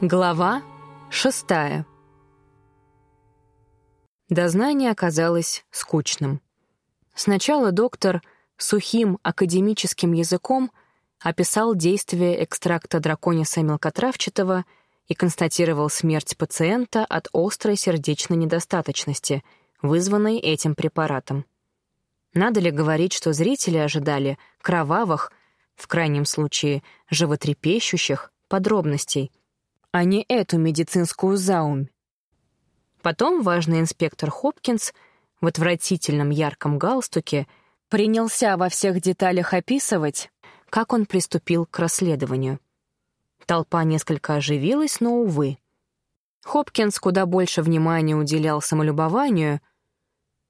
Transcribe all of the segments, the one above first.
Глава шестая. Дознание оказалось скучным. Сначала доктор сухим академическим языком описал действие экстракта дракониса мелкотравчатого и констатировал смерть пациента от острой сердечной недостаточности, вызванной этим препаратом. Надо ли говорить, что зрители ожидали кровавых, в крайнем случае животрепещущих, подробностей — а не эту медицинскую заумь. Потом важный инспектор Хопкинс в отвратительном ярком галстуке принялся во всех деталях описывать, как он приступил к расследованию. Толпа несколько оживилась, но, увы. Хопкинс куда больше внимания уделял самолюбованию.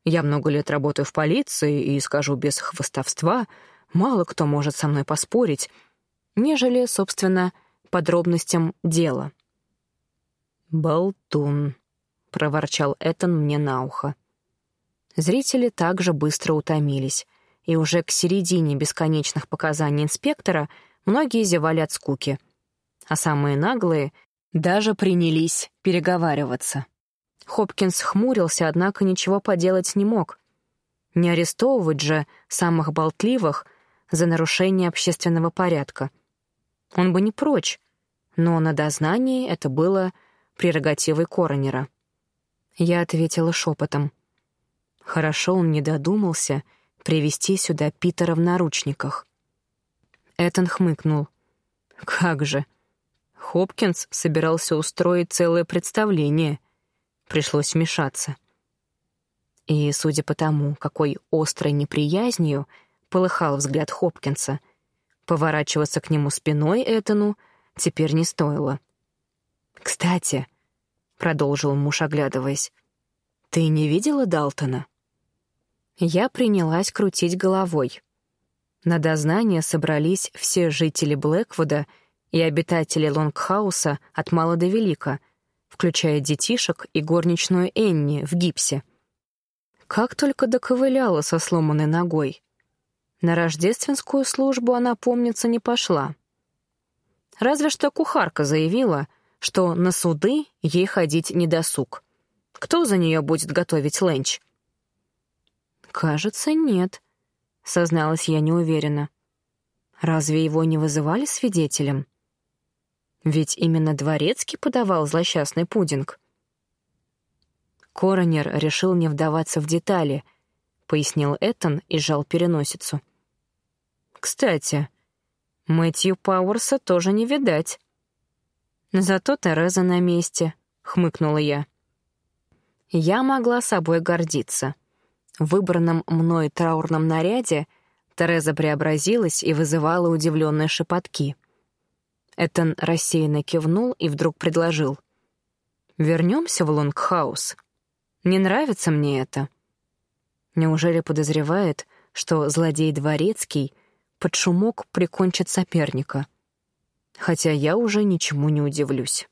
«Я много лет работаю в полиции и, скажу без хвостовства, мало кто может со мной поспорить», нежели, собственно, подробностям дела. «Болтун», — проворчал Этан мне на ухо. Зрители также быстро утомились, и уже к середине бесконечных показаний инспектора многие зевали от скуки, а самые наглые даже принялись переговариваться. Хопкинс хмурился, однако ничего поделать не мог. Не арестовывать же самых болтливых за нарушение общественного порядка. Он бы не прочь, но на дознании это было прерогативой коронера. Я ответила шепотом. Хорошо он не додумался привести сюда Питера в наручниках. Этан хмыкнул. «Как же!» Хопкинс собирался устроить целое представление. Пришлось вмешаться. И, судя по тому, какой острой неприязнью полыхал взгляд Хопкинса, поворачиваться к нему спиной Этану теперь не стоило. «Кстати», — продолжил муж, оглядываясь, — «ты не видела Далтона?» Я принялась крутить головой. На дознание собрались все жители Блэквуда и обитатели Лонгхауса от мала до велика, включая детишек и горничную Энни в гипсе. Как только доковыляла со сломанной ногой. На рождественскую службу она, помнится, не пошла. Разве что кухарка заявила, что на суды ей ходить не досуг. Кто за нее будет готовить ленч? «Кажется, нет», — созналась я неуверенно. «Разве его не вызывали свидетелем?» Ведь именно Дворецкий подавал злосчастный пудинг. Коронер решил не вдаваться в детали, — пояснил Эттон и сжал переносицу. «Кстати, Мэтью Пауэрса тоже не видать. Зато Тереза на месте, хмыкнула я. Я могла собой гордиться. В выбранном мной траурном наряде Тереза преобразилась и вызывала удивленные шепотки. Этон рассеянно кивнул и вдруг предложил. «Вернемся в Лонгхаус. Не нравится мне это». Неужели подозревает, что злодей Дворецкий под шумок прикончит соперника. Хотя я уже ничему не удивлюсь.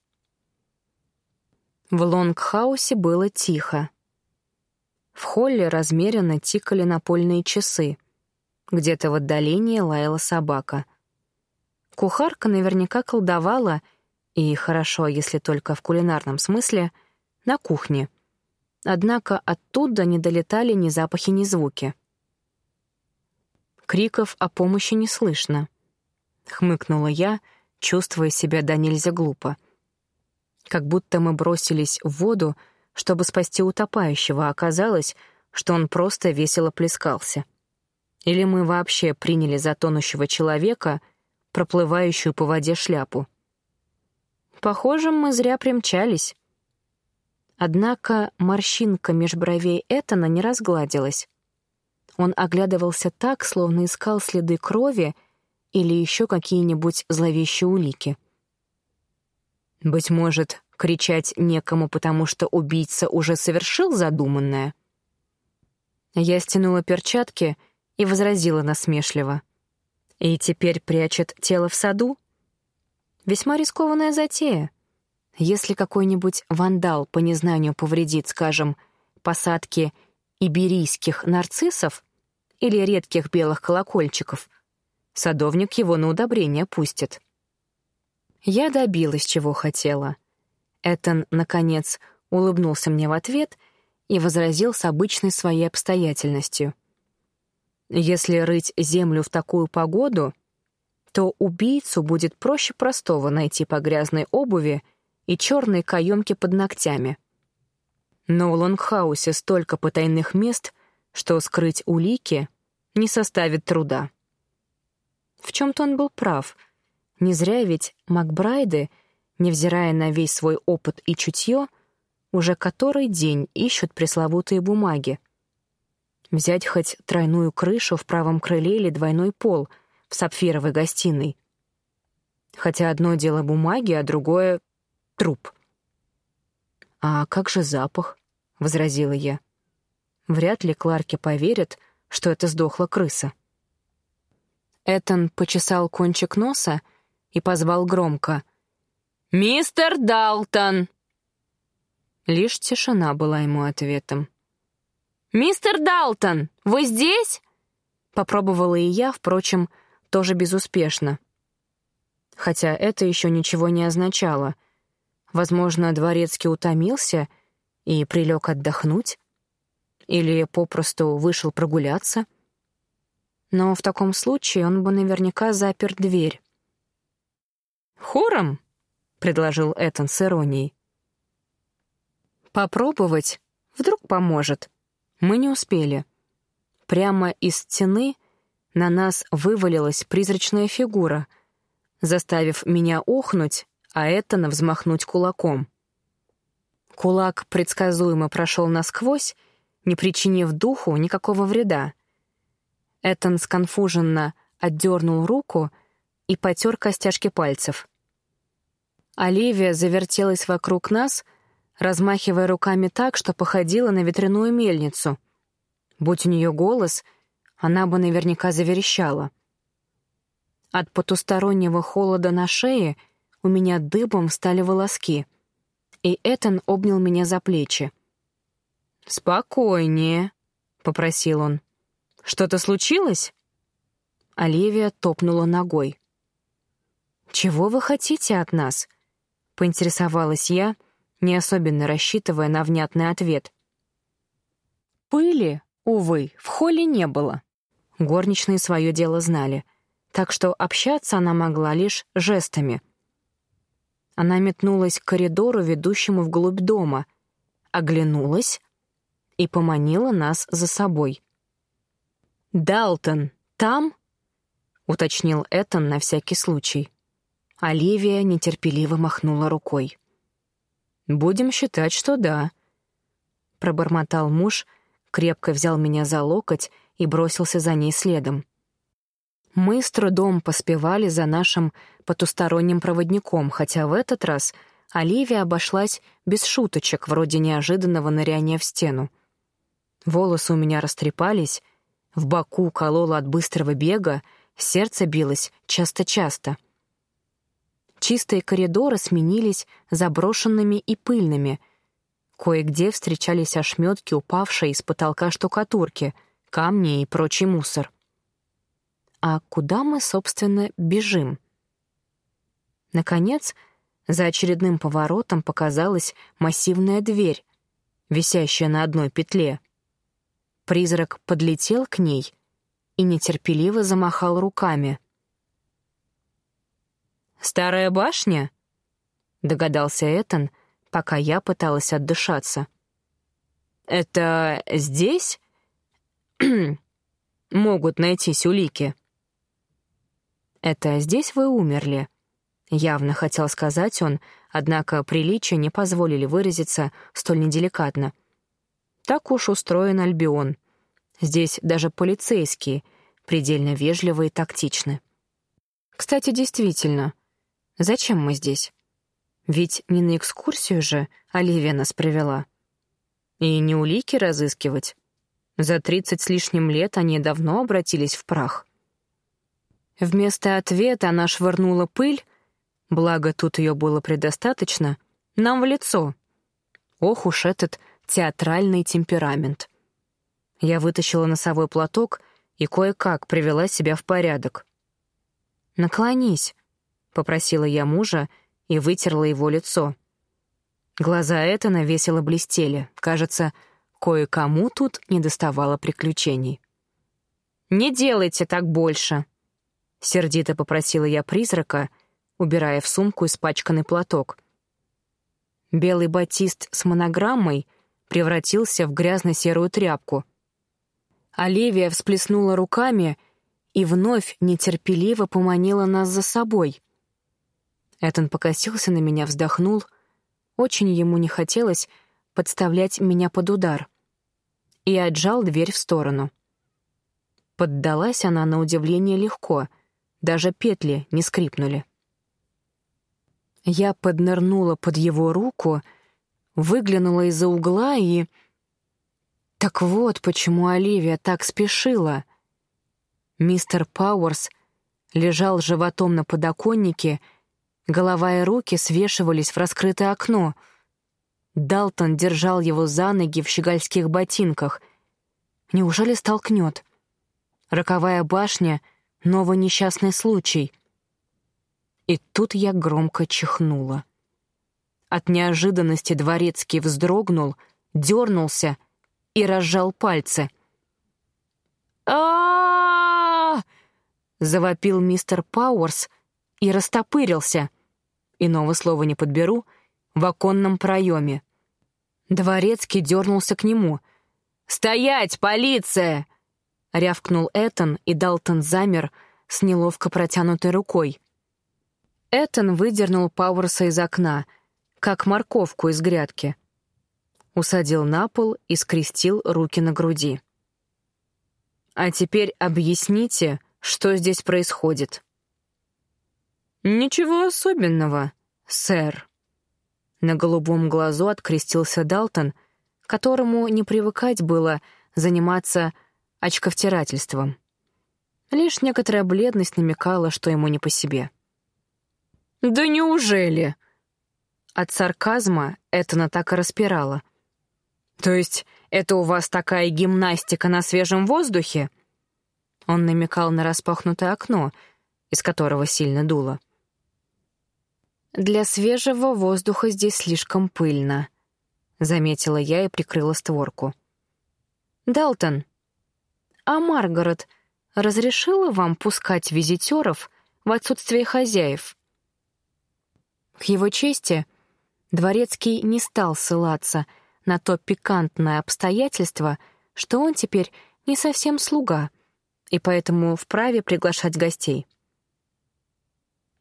В Лонгхаусе было тихо. В холле размеренно тикали напольные часы. Где-то в отдалении лаяла собака. Кухарка наверняка колдовала, и хорошо, если только в кулинарном смысле, на кухне. Однако оттуда не долетали ни запахи, ни звуки — Криков о помощи не слышно. Хмыкнула я, чувствуя себя до нельзя глупо. Как будто мы бросились в воду, чтобы спасти утопающего, а оказалось, что он просто весело плескался. Или мы вообще приняли за тонущего человека проплывающую по воде шляпу. Похоже, мы зря примчались. Однако морщинка меж бровей Этана не разгладилась. Он оглядывался так, словно искал следы крови или еще какие-нибудь зловещие улики. Быть может, кричать некому, потому что убийца уже совершил задуманное? Я стянула перчатки и возразила насмешливо. И теперь прячет тело в саду? Весьма рискованная затея. Если какой-нибудь вандал по незнанию повредит, скажем, посадки иберийских нарциссов, или редких белых колокольчиков. Садовник его на удобрение пустит. Я добилась, чего хотела. Этон, наконец, улыбнулся мне в ответ и возразил с обычной своей обстоятельностью. «Если рыть землю в такую погоду, то убийцу будет проще простого найти по грязной обуви и черной каемке под ногтями. Но в Лонгхаусе столько потайных мест, что скрыть улики не составит труда. В чем-то он был прав. Не зря ведь Макбрайды, невзирая на весь свой опыт и чутье, уже который день ищут пресловутые бумаги. Взять хоть тройную крышу в правом крыле или двойной пол в сапфировой гостиной. Хотя одно дело бумаги, а другое — труп. «А как же запах?» — возразила я. Вряд ли Кларки поверят, что это сдохла крыса. Этон почесал кончик носа и позвал громко. «Мистер Далтон!» Лишь тишина была ему ответом. «Мистер Далтон, вы здесь?» Попробовала и я, впрочем, тоже безуспешно. Хотя это еще ничего не означало. Возможно, Дворецкий утомился и прилег отдохнуть. Или попросту вышел прогуляться. Но в таком случае он бы наверняка запер дверь. «Хором?» — предложил Этан с иронией. «Попробовать. Вдруг поможет». Мы не успели. Прямо из стены на нас вывалилась призрачная фигура, заставив меня охнуть, а Этана взмахнуть кулаком. Кулак предсказуемо прошел насквозь, не причинив духу никакого вреда. Этан сконфуженно отдернул руку и потер костяшки пальцев. Оливия завертелась вокруг нас, размахивая руками так, что походила на ветряную мельницу. Будь у нее голос, она бы наверняка заверещала. От потустороннего холода на шее у меня дыбом встали волоски, и Этан обнял меня за плечи. «Спокойнее», — попросил он. «Что-то случилось?» Оливия топнула ногой. «Чего вы хотите от нас?» — поинтересовалась я, не особенно рассчитывая на внятный ответ. Пыли, увы, в холле не было. Горничные свое дело знали, так что общаться она могла лишь жестами. Она метнулась к коридору, ведущему вглубь дома, оглянулась и поманила нас за собой. «Далтон, там?» — уточнил Этан на всякий случай. Оливия нетерпеливо махнула рукой. «Будем считать, что да», — пробормотал муж, крепко взял меня за локоть и бросился за ней следом. Мы с трудом поспевали за нашим потусторонним проводником, хотя в этот раз Оливия обошлась без шуточек, вроде неожиданного ныряния в стену. Волосы у меня растрепались, в боку кололо от быстрого бега, сердце билось часто-часто. Чистые коридоры сменились заброшенными и пыльными. Кое-где встречались ошметки, упавшие из потолка штукатурки, камни и прочий мусор. А куда мы, собственно, бежим? Наконец, за очередным поворотом показалась массивная дверь, висящая на одной петле. Призрак подлетел к ней и нетерпеливо замахал руками. «Старая башня?» — догадался Этан, пока я пыталась отдышаться. «Это здесь?» «Могут найтись улики». «Это здесь вы умерли?» Явно хотел сказать он, однако приличия не позволили выразиться столь неделикатно. Так уж устроен Альбион. Здесь даже полицейские предельно вежливы и тактичны. Кстати, действительно, Зачем мы здесь? Ведь не на экскурсию же Оливия нас привела. И не улики разыскивать. За тридцать с лишним лет они давно обратились в прах. Вместо ответа она швырнула пыль, благо тут ее было предостаточно, нам в лицо. Ох уж этот театральный темперамент. Я вытащила носовой платок и кое-как привела себя в порядок. «Наклонись», попросила я мужа и вытерла его лицо. Глаза Этана весело блестели. Кажется, кое-кому тут не доставало приключений. «Не делайте так больше!» — сердито попросила я призрака, убирая в сумку испачканный платок. Белый батист с монограммой превратился в грязно-серую тряпку. Оливия всплеснула руками и вновь нетерпеливо поманила нас за собой. Этон покосился на меня, вздохнул. Очень ему не хотелось подставлять меня под удар. И отжал дверь в сторону. Поддалась она на удивление легко, даже петли не скрипнули. Я поднырнула под его руку, выглянула из-за угла и... Так вот, почему Оливия так спешила. Мистер Пауэрс лежал животом на подоконнике Голова и руки свешивались в раскрытое окно. Далтон держал его за ноги в щегольских ботинках. Неужели столкнет? Роковая башня — новый несчастный случай. И тут я громко чихнула. От неожиданности дворецкий вздрогнул, дернулся и разжал пальцы. а завопил мистер Пауэрс и растопырился иного слова не подберу, в оконном проеме. Дворецкий дернулся к нему. «Стоять, полиция!» — рявкнул Этан, и Далтон замер с неловко протянутой рукой. Этан выдернул Пауэрса из окна, как морковку из грядки. Усадил на пол и скрестил руки на груди. «А теперь объясните, что здесь происходит». «Ничего особенного, сэр». На голубом глазу открестился Далтон, которому не привыкать было заниматься очковтирательством. Лишь некоторая бледность намекала, что ему не по себе. «Да неужели?» От сарказма Этана так и распирала. «То есть это у вас такая гимнастика на свежем воздухе?» Он намекал на распахнутое окно, из которого сильно дуло. «Для свежего воздуха здесь слишком пыльно», — заметила я и прикрыла створку. «Далтон, а Маргарет разрешила вам пускать визитеров в отсутствие хозяев?» К его чести, Дворецкий не стал ссылаться на то пикантное обстоятельство, что он теперь не совсем слуга, и поэтому вправе приглашать гостей.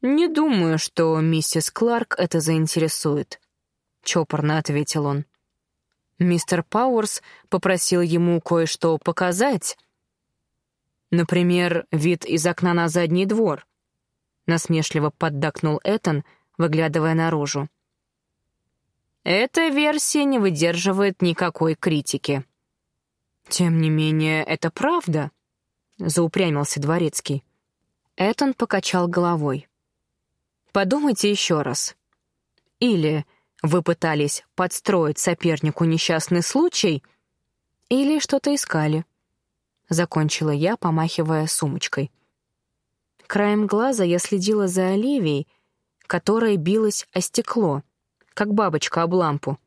«Не думаю, что миссис Кларк это заинтересует», — чопорно ответил он. Мистер Пауэрс попросил ему кое-что показать. Например, вид из окна на задний двор. Насмешливо поддакнул Этан, выглядывая наружу. Эта версия не выдерживает никакой критики. Тем не менее, это правда, заупрямился дворецкий. Этан покачал головой. Подумайте еще раз. Или вы пытались подстроить сопернику несчастный случай, или что-то искали. Закончила я, помахивая сумочкой. Краем глаза я следила за Оливией, которая билась о стекло, как бабочка об лампу.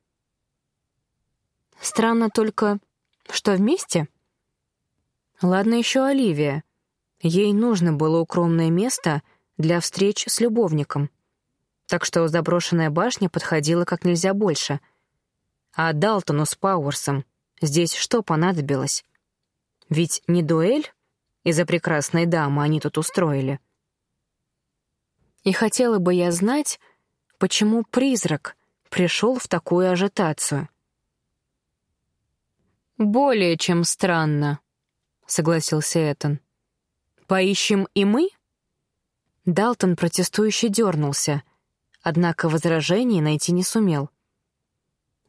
Странно только, что вместе? Ладно еще Оливия. Ей нужно было укромное место — для встреч с любовником. Так что заброшенная башня подходила как нельзя больше. А Далтону с Пауэрсом здесь что понадобилось? Ведь не дуэль из-за прекрасной дамы они тут устроили. И хотела бы я знать, почему призрак пришел в такую ажитацию. «Более чем странно», — согласился Этан. «Поищем и мы?» Далтон протестующе дернулся, однако возражений найти не сумел.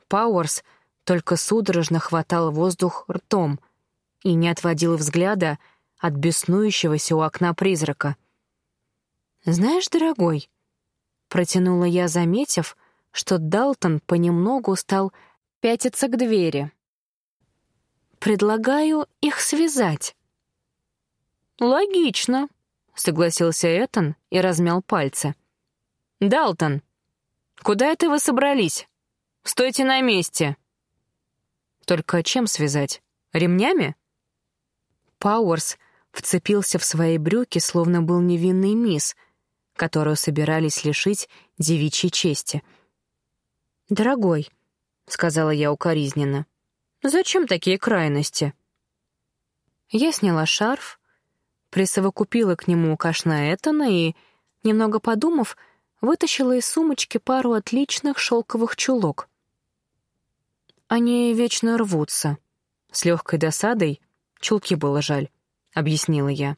Пауэрс только судорожно хватал воздух ртом и не отводил взгляда от беснующегося у окна призрака. «Знаешь, дорогой», — протянула я, заметив, что Далтон понемногу стал пятиться к двери. «Предлагаю их связать». «Логично», согласился Этан и размял пальцы. «Далтон, Куда это вы собрались? Стойте на месте!» «Только чем связать? Ремнями?» Пауэрс вцепился в свои брюки, словно был невинный мисс, которую собирались лишить девичьей чести. «Дорогой», — сказала я укоризненно, — «зачем такие крайности?» Я сняла шарф, присовокупила к нему кашна Этана и, немного подумав, вытащила из сумочки пару отличных шелковых чулок. Они вечно рвутся. С легкой досадой чулки было жаль, — объяснила я.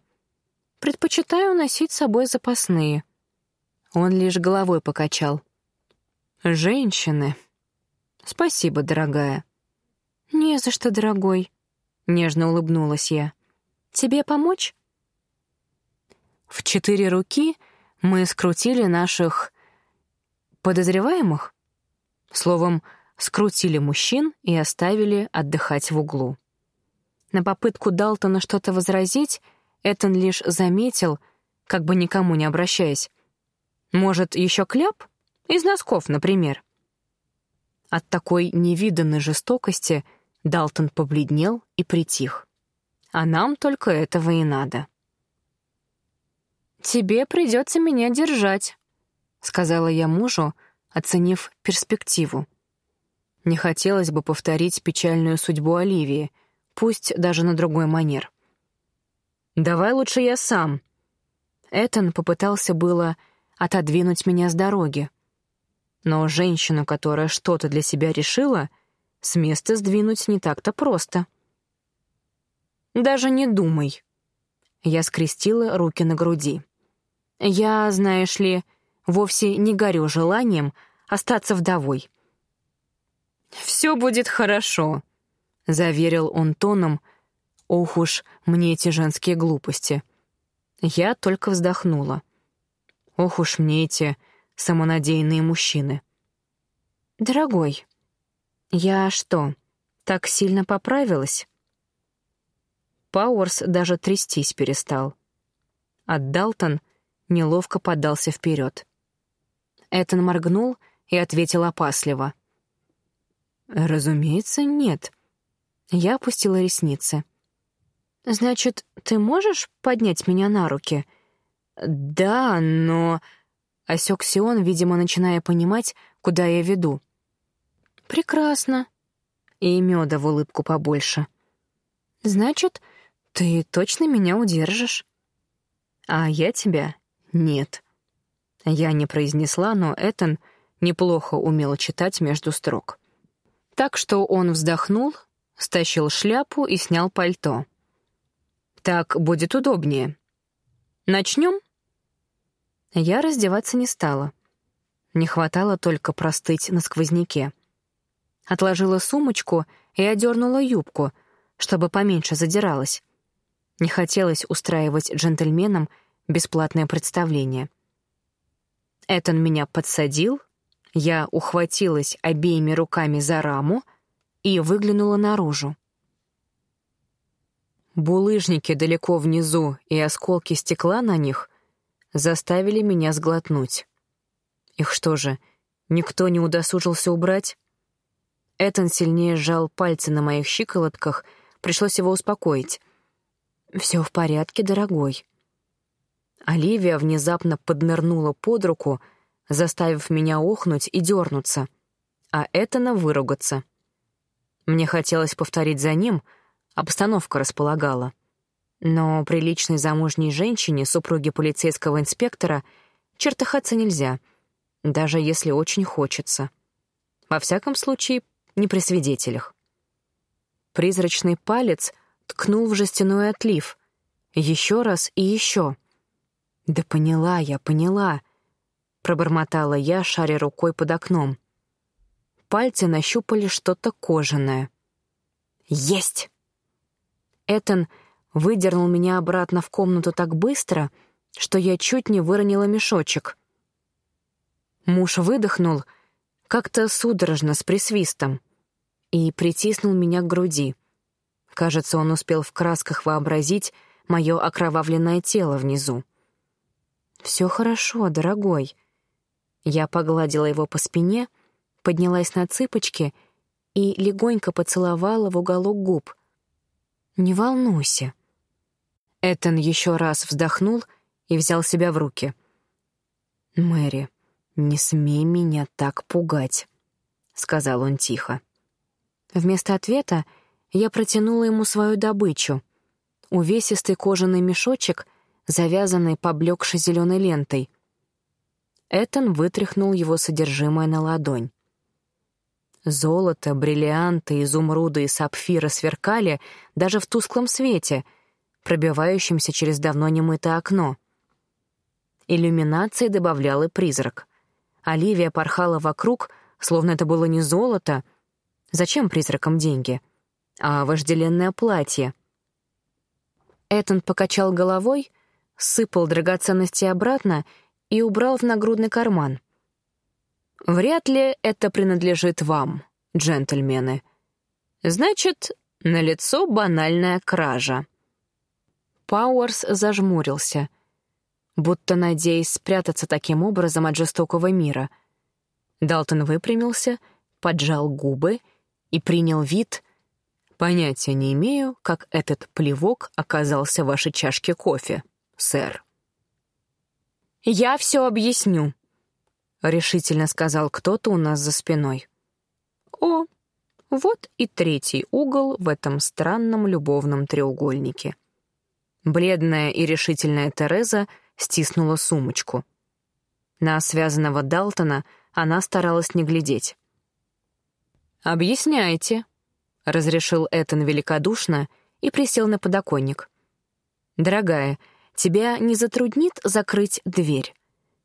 Предпочитаю носить с собой запасные. Он лишь головой покачал. «Женщины. Спасибо, дорогая». «Не за что, дорогой», — нежно улыбнулась я. «Тебе помочь?» В четыре руки мы скрутили наших подозреваемых. Словом, скрутили мужчин и оставили отдыхать в углу. На попытку Далтона что-то возразить Этон лишь заметил, как бы никому не обращаясь. «Может, еще кляп? Из носков, например». От такой невиданной жестокости — Далтон побледнел и притих. А нам только этого и надо. «Тебе придется меня держать», — сказала я мужу, оценив перспективу. Не хотелось бы повторить печальную судьбу Оливии, пусть даже на другой манер. «Давай лучше я сам». Этон попытался было отодвинуть меня с дороги. Но женщину, которая что-то для себя решила — с места сдвинуть не так-то просто. «Даже не думай». Я скрестила руки на груди. «Я, знаешь ли, вовсе не горю желанием остаться вдовой». «Все будет хорошо», — заверил он тоном. «Ох уж мне эти женские глупости». Я только вздохнула. «Ох уж мне эти самонадеянные мужчины». «Дорогой», «Я что, так сильно поправилась?» Пауэрс даже трястись перестал. А Далтон неловко подался вперед. Этон моргнул и ответил опасливо. «Разумеется, нет». Я опустила ресницы. «Значит, ты можешь поднять меня на руки?» «Да, но...» Осекся он, видимо, начиная понимать, куда я веду. «Прекрасно». И меда в улыбку побольше. «Значит, ты точно меня удержишь?» «А я тебя нет». Я не произнесла, но Этан неплохо умел читать между строк. Так что он вздохнул, стащил шляпу и снял пальто. «Так будет удобнее. Начнем?» Я раздеваться не стала. Не хватало только простыть на сквозняке отложила сумочку и одернула юбку, чтобы поменьше задиралась. Не хотелось устраивать джентльменам бесплатное представление. Этон меня подсадил, я ухватилась обеими руками за раму и выглянула наружу. Булыжники далеко внизу и осколки стекла на них заставили меня сглотнуть. Их что же, никто не удосужился убрать? Этан сильнее сжал пальцы на моих щиколотках, пришлось его успокоить. «Все в порядке, дорогой». Оливия внезапно поднырнула под руку, заставив меня охнуть и дернуться, а Этана выругаться. Мне хотелось повторить за ним, обстановка располагала. Но приличной замужней женщине, супруге полицейского инспектора, чертыхаться нельзя, даже если очень хочется. Во всяком случае, не при свидетелях. Призрачный палец ткнул в жестяной отлив. Еще раз и еще. «Да поняла я, поняла», — пробормотала я, шаря рукой под окном. Пальцы нащупали что-то кожаное. «Есть!» Этан выдернул меня обратно в комнату так быстро, что я чуть не выронила мешочек. Муж выдохнул — как-то судорожно, с присвистом, и притиснул меня к груди. Кажется, он успел в красках вообразить мое окровавленное тело внизу. «Все хорошо, дорогой». Я погладила его по спине, поднялась на цыпочки и легонько поцеловала в уголок губ. «Не волнуйся». Этан еще раз вздохнул и взял себя в руки. «Мэри, не смей меня так пугать», — сказал он тихо. Вместо ответа я протянула ему свою добычу — увесистый кожаный мешочек, завязанный поблекшей зеленой лентой. Этан вытряхнул его содержимое на ладонь. Золото, бриллианты, изумруды и сапфиры сверкали даже в тусклом свете, пробивающемся через давно немытое окно. Иллюминации добавлял и призрак. Оливия порхала вокруг, словно это было не золото. Зачем призракам деньги? А вожделенное платье. Этон покачал головой, сыпал драгоценности обратно и убрал в нагрудный карман. «Вряд ли это принадлежит вам, джентльмены. Значит, налицо банальная кража». Пауэрс зажмурился, будто надеясь спрятаться таким образом от жестокого мира. Далтон выпрямился, поджал губы и принял вид «Понятия не имею, как этот плевок оказался в вашей чашке кофе, сэр». «Я все объясню», — решительно сказал кто-то у нас за спиной. «О, вот и третий угол в этом странном любовном треугольнике». Бледная и решительная Тереза стиснула сумочку. На связанного Далтона она старалась не глядеть. «Объясняйте», — разрешил Этан великодушно и присел на подоконник. «Дорогая, тебя не затруднит закрыть дверь,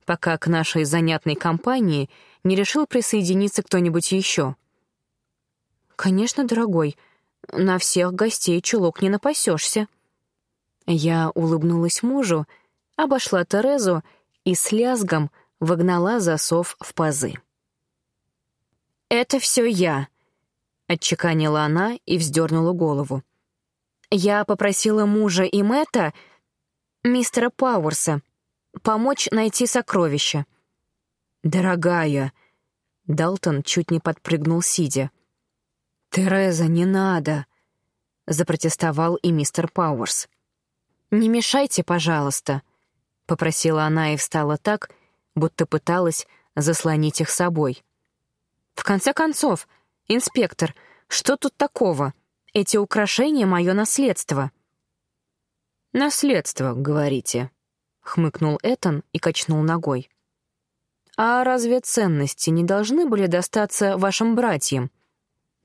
пока к нашей занятной компании не решил присоединиться кто-нибудь еще. «Конечно, дорогой, на всех гостей чулок не напасешься». Я улыбнулась мужу, обошла Терезу и с лязгом вогнала засов в пазы. «Это все я», — отчеканила она и вздернула голову. «Я попросила мужа и Мэтта мистера Пауэрса, помочь найти сокровища. «Дорогая!» — Далтон чуть не подпрыгнул, сидя. «Тереза, не надо!» — запротестовал и мистер Пауэрс. «Не мешайте, пожалуйста», — попросила она и встала так, будто пыталась заслонить их собой. «В конце концов, инспектор, что тут такого? Эти украшения — мое наследство». «Наследство, говорите», — хмыкнул Этан и качнул ногой. «А разве ценности не должны были достаться вашим братьям?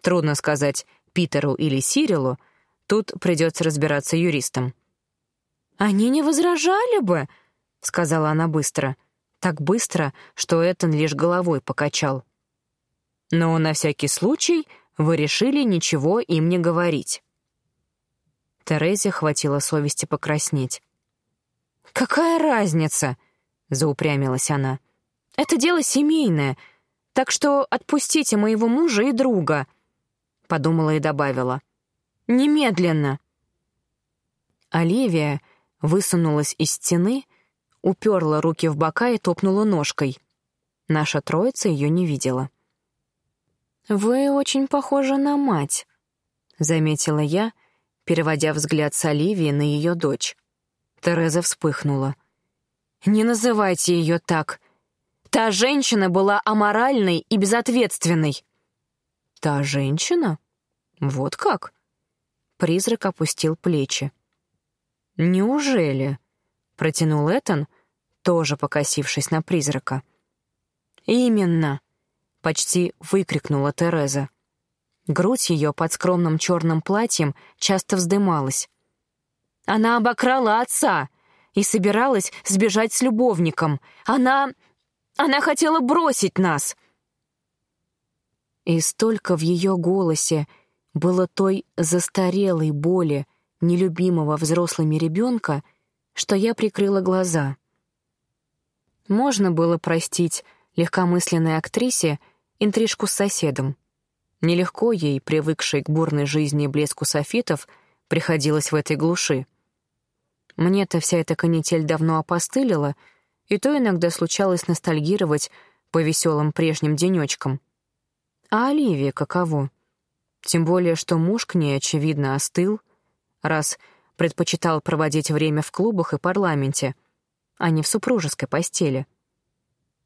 Трудно сказать, Питеру или Сирилу, тут придется разбираться юристам». «Они не возражали бы», — сказала она быстро. Так быстро, что Этан лишь головой покачал. «Но на всякий случай вы решили ничего им не говорить». Терезе хватило совести покраснеть. «Какая разница?» — заупрямилась она. «Это дело семейное, так что отпустите моего мужа и друга», — подумала и добавила. «Немедленно». Оливия высунулась из стены, уперла руки в бока и топнула ножкой. Наша троица ее не видела. «Вы очень похожи на мать», — заметила я, переводя взгляд с Оливии на ее дочь. Тереза вспыхнула. «Не называйте ее так. Та женщина была аморальной и безответственной». «Та женщина? Вот как?» Призрак опустил плечи. «Неужели?» — протянул Этан, тоже покосившись на призрака. «Именно!» — почти выкрикнула Тереза. Грудь ее под скромным черным платьем часто вздымалась. «Она обокрала отца и собиралась сбежать с любовником. Она... она хотела бросить нас!» И столько в ее голосе было той застарелой боли, нелюбимого взрослыми ребенка, что я прикрыла глаза. Можно было простить легкомысленной актрисе интрижку с соседом. Нелегко ей, привыкшей к бурной жизни и блеску софитов, приходилось в этой глуши. Мне-то вся эта канитель давно опостылила, и то иногда случалось ностальгировать по веселым прежним денечкам. А Оливия каково? Тем более, что муж к ней, очевидно, остыл, раз предпочитал проводить время в клубах и парламенте, а не в супружеской постели.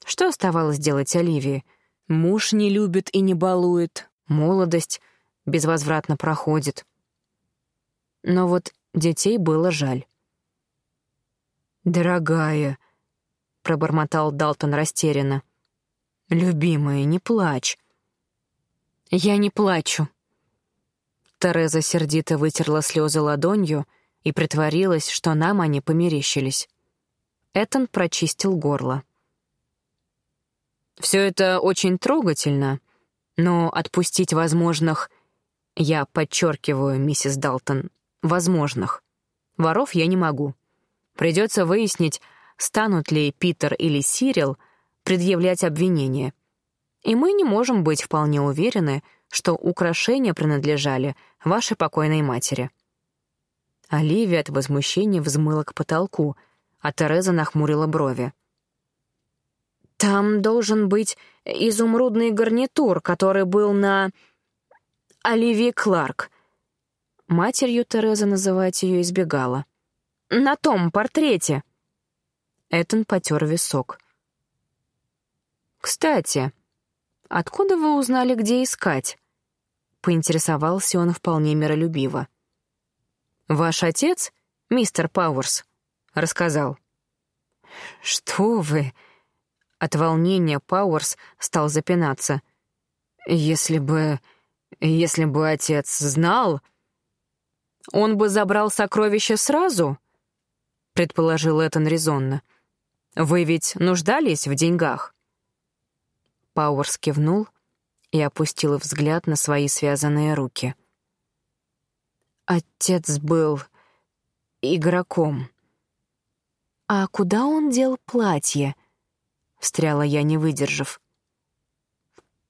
Что оставалось делать Оливии? Муж не любит и не балует, молодость безвозвратно проходит. Но вот детей было жаль. «Дорогая», — пробормотал Далтон растерянно, — «любимая, не плачь». «Я не плачу». Тереза сердито вытерла слезы ладонью и притворилась, что нам они померещились. Этон прочистил горло. «Все это очень трогательно, но отпустить возможных, я подчеркиваю, миссис Далтон, возможных, воров я не могу. Придется выяснить, станут ли Питер или Сирил предъявлять обвинения. И мы не можем быть вполне уверены, что украшения принадлежали вашей покойной матери. Оливия от возмущения взмыла к потолку, а Тереза нахмурила брови. «Там должен быть изумрудный гарнитур, который был на... Оливии Кларк». Матерью Тереза называть ее избегала. На том портрете. Этон потер висок. Кстати, откуда вы узнали, где искать? Поинтересовался он вполне миролюбиво. Ваш отец, мистер Пауэрс, рассказал. Что вы? От волнения Пауэрс стал запинаться. Если бы... если бы отец знал... Он бы забрал сокровища сразу? предположил Этан резонно. «Вы ведь нуждались в деньгах?» Пауэрс кивнул и опустил взгляд на свои связанные руки. «Отец был игроком». «А куда он дел платье?» — встряла я, не выдержав.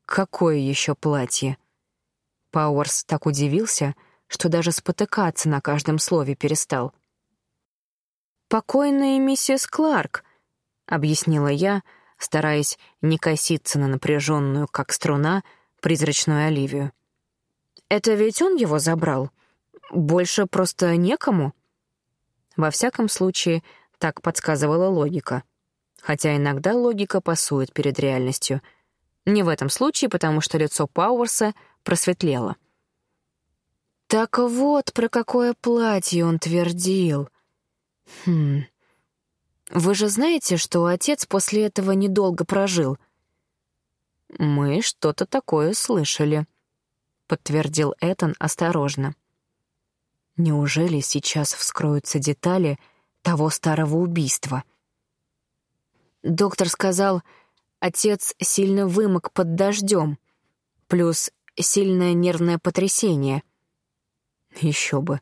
«Какое еще платье?» Пауэрс так удивился, что даже спотыкаться на каждом слове перестал — «Покойная миссис Кларк», — объяснила я, стараясь не коситься на напряженную, как струна, призрачную Оливию. «Это ведь он его забрал? Больше просто некому?» Во всяком случае, так подсказывала логика. Хотя иногда логика пасует перед реальностью. Не в этом случае, потому что лицо Пауэрса просветлело. «Так вот, про какое платье он твердил», Хм. Вы же знаете, что отец после этого недолго прожил? Мы что-то такое слышали, подтвердил Этан осторожно. Неужели сейчас вскроются детали того старого убийства? Доктор сказал, отец сильно вымок под дождем, плюс сильное нервное потрясение. Еще бы.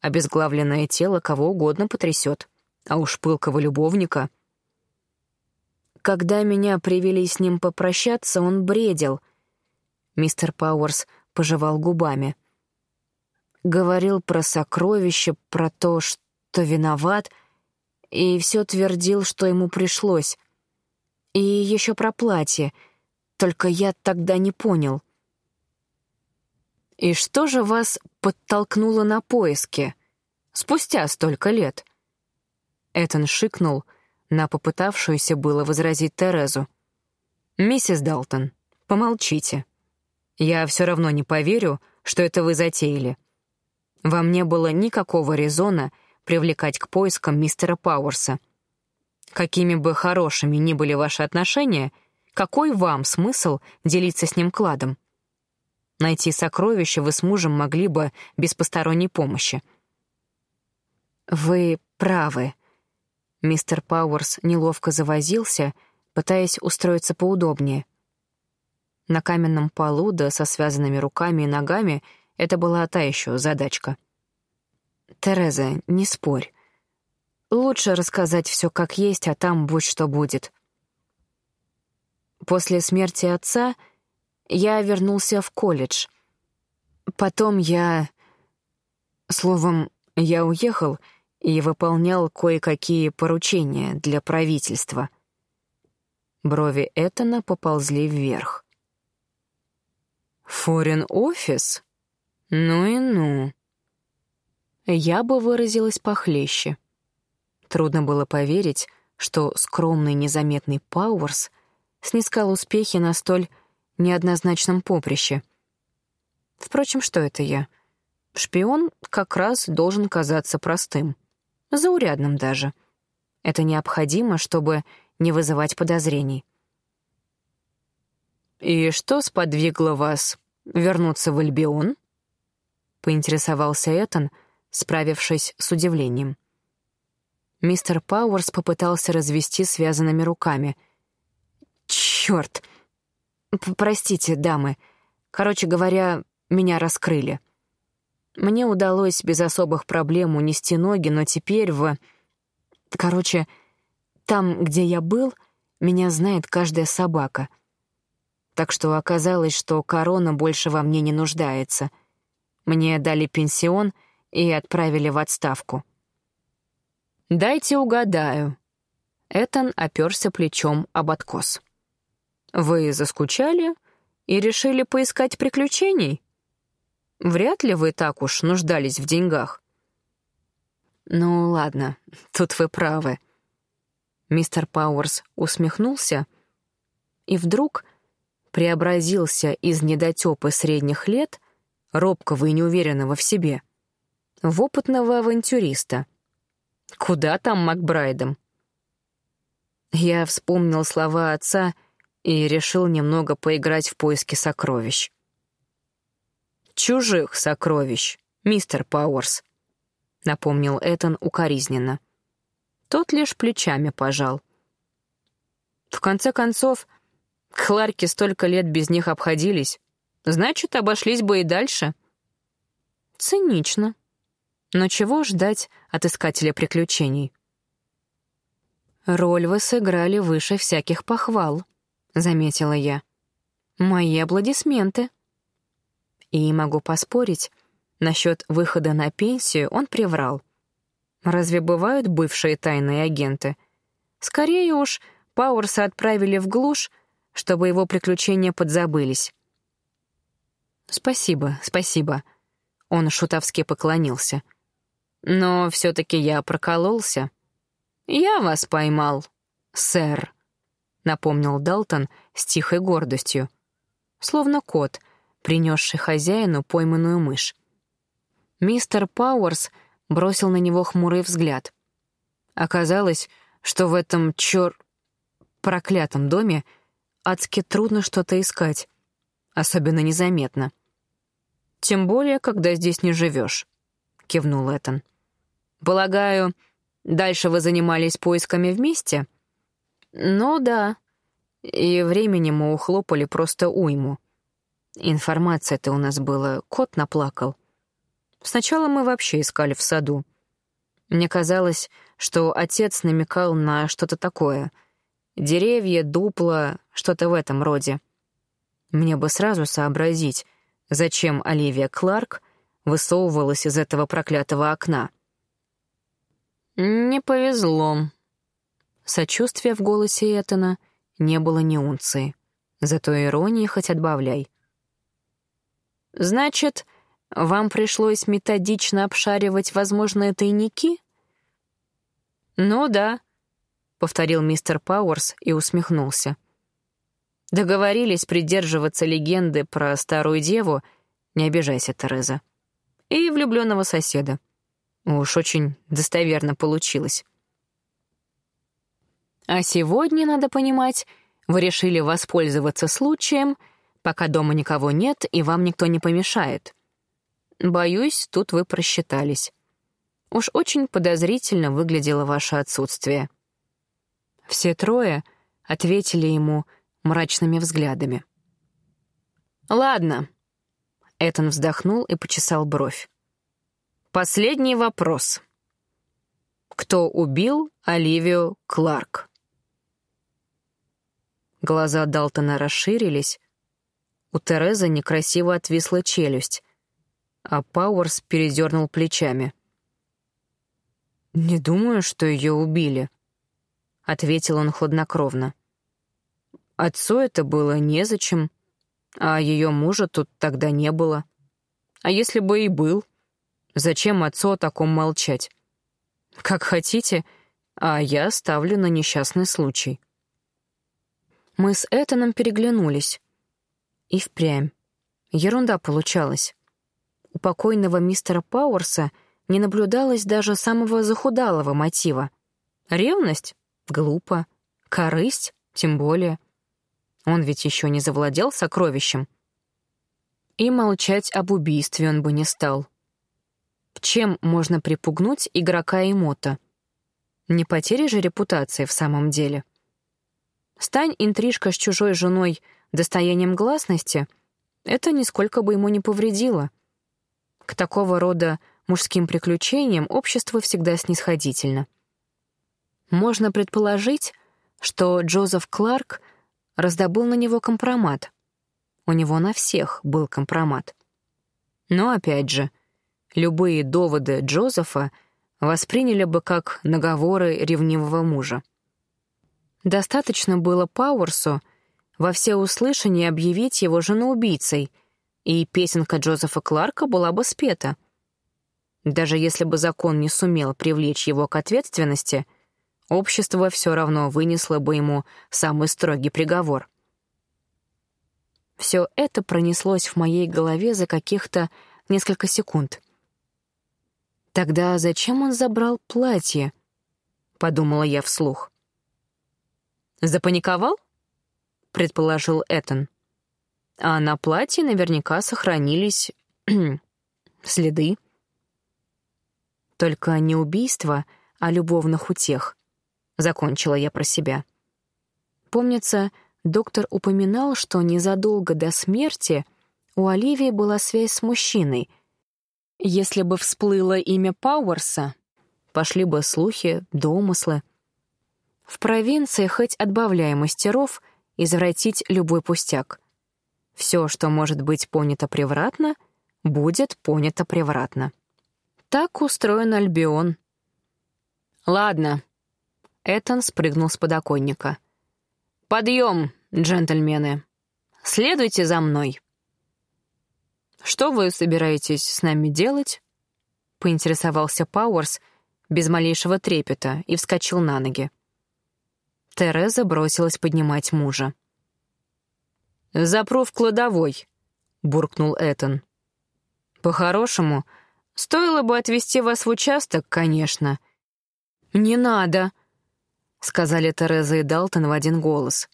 Обезглавленное тело кого угодно потрясет, а уж пылкого любовника. Когда меня привели с ним попрощаться, он бредил. Мистер Пауэрс пожевал губами. Говорил про сокровища, про то, что виноват, и все твердил, что ему пришлось. И еще про платье, только я тогда не понял — и что же вас подтолкнуло на поиски спустя столько лет? Этон шикнул на попытавшуюся было возразить Терезу. «Миссис Далтон, помолчите. Я все равно не поверю, что это вы затеяли. Вам не было никакого резона привлекать к поискам мистера Пауэрса. Какими бы хорошими ни были ваши отношения, какой вам смысл делиться с ним кладом? Найти сокровища вы с мужем могли бы без посторонней помощи. «Вы правы». Мистер Пауэрс неловко завозился, пытаясь устроиться поудобнее. На каменном полу, да со связанными руками и ногами, это была та еще задачка. «Тереза, не спорь. Лучше рассказать все как есть, а там будь что будет». После смерти отца — я вернулся в колледж. Потом я... Словом, я уехал и выполнял кое-какие поручения для правительства. Брови Этана поползли вверх. «Форин офис? Ну и ну». Я бы выразилась похлеще. Трудно было поверить, что скромный незаметный Пауэрс снискал успехи на столь неоднозначном поприще. Впрочем, что это я? Шпион как раз должен казаться простым, заурядным даже. Это необходимо, чтобы не вызывать подозрений. «И что сподвигло вас вернуться в Альбион?» — поинтересовался Этан, справившись с удивлением. Мистер Пауэрс попытался развести связанными руками. «Чёрт! Простите, дамы. Короче говоря, меня раскрыли. Мне удалось без особых проблем унести ноги, но теперь в... Короче, там, где я был, меня знает каждая собака. Так что оказалось, что корона больше во мне не нуждается. Мне дали пенсион и отправили в отставку. «Дайте угадаю». Этан оперся плечом об откос. «Вы заскучали и решили поискать приключений?» Вряд ли вы так уж нуждались в деньгах. Ну, ладно, тут вы правы. Мистер Пауэрс усмехнулся и вдруг преобразился из недотёпа средних лет, робкого и неуверенного в себе, в опытного авантюриста. Куда там Макбрайдом? Я вспомнил слова отца и решил немного поиграть в поиски сокровищ чужих сокровищ, мистер Пауэрс», — напомнил Этан укоризненно. Тот лишь плечами пожал. В конце концов, Кларки столько лет без них обходились, значит, обошлись бы и дальше. Цинично. Но чего ждать от искателя приключений? «Роль вы сыграли выше всяких похвал», — заметила я. «Мои аплодисменты». И могу поспорить, насчет выхода на пенсию он приврал. Разве бывают бывшие тайные агенты? Скорее уж, Пауэрса отправили в глушь, чтобы его приключения подзабылись. «Спасибо, спасибо», — он шутовски поклонился. «Но все-таки я прокололся». «Я вас поймал, сэр», — напомнил Далтон с тихой гордостью. Словно кот, принесший хозяину пойманную мышь. Мистер Пауэрс бросил на него хмурый взгляд. Оказалось, что в этом чёр... проклятом доме адски трудно что-то искать, особенно незаметно. «Тем более, когда здесь не живешь», — кивнул Этан. «Полагаю, дальше вы занимались поисками вместе?» «Ну да. И времени мы ухлопали просто уйму. Информация-то у нас была, кот наплакал. Сначала мы вообще искали в саду. Мне казалось, что отец намекал на что-то такое. Деревья, дупла, что-то в этом роде. Мне бы сразу сообразить, зачем Оливия Кларк высовывалась из этого проклятого окна. «Не повезло». Сочувствия в голосе Этана не было ни унции. Зато иронии хоть отбавляй. Значит, вам пришлось методично обшаривать возможные тайники? Ну да, повторил мистер Пауэрс и усмехнулся. Договорились придерживаться легенды про старую деву, не обижайся, Тереза, и влюбленного соседа. Уж очень достоверно получилось. А сегодня, надо понимать, вы решили воспользоваться случаем — пока дома никого нет и вам никто не помешает. Боюсь, тут вы просчитались. Уж очень подозрительно выглядело ваше отсутствие. Все трое ответили ему мрачными взглядами. «Ладно», — Этан вздохнул и почесал бровь. «Последний вопрос. Кто убил Оливию Кларк?» Глаза Далтона расширились, у Терезы некрасиво отвисла челюсть, а Пауэрс передернул плечами. «Не думаю, что ее убили», — ответил он хладнокровно. отцу это было незачем, а ее мужа тут тогда не было. А если бы и был, зачем отцу о таком молчать? Как хотите, а я ставлю на несчастный случай. Мы с Этаном переглянулись. И впрямь. Ерунда получалась. У покойного мистера Пауэрса не наблюдалось даже самого захудалого мотива. Ревность? Глупо. Корысть? Тем более. Он ведь еще не завладел сокровищем. И молчать об убийстве он бы не стал. Чем можно припугнуть игрока и мота? Не потери же репутации в самом деле. Стань интрижка с чужой женой достоянием гласности, это нисколько бы ему не повредило. К такого рода мужским приключениям общество всегда снисходительно. Можно предположить, что Джозеф Кларк раздобыл на него компромат. У него на всех был компромат. Но, опять же, любые доводы Джозефа восприняли бы как наговоры ревнивого мужа. Достаточно было Пауэрсу во всеуслышание объявить его жену убийцей, и песенка Джозефа Кларка была бы спета. Даже если бы закон не сумел привлечь его к ответственности, общество все равно вынесло бы ему самый строгий приговор. Все это пронеслось в моей голове за каких-то несколько секунд. «Тогда зачем он забрал платье?» — подумала я вслух. «Запаниковал?» — предположил Этан. «А на платье наверняка сохранились следы». «Только не убийство, а любовных утех», — закончила я про себя. Помнится, доктор упоминал, что незадолго до смерти у Оливии была связь с мужчиной. Если бы всплыло имя Пауэрса, пошли бы слухи, домыслы. В провинции хоть отбавляй мастеров извратить любой пустяк. Все, что может быть понято превратно, будет понято превратно. Так устроен Альбион. «Ладно». Этан спрыгнул с подоконника. «Подъем, джентльмены. Следуйте за мной». «Что вы собираетесь с нами делать?» — поинтересовался Пауэрс без малейшего трепета и вскочил на ноги. Тереза бросилась поднимать мужа. «Запру в кладовой», — буркнул Этан. «По-хорошему, стоило бы отвезти вас в участок, конечно». «Не надо», — сказали Тереза и Далтон в один голос.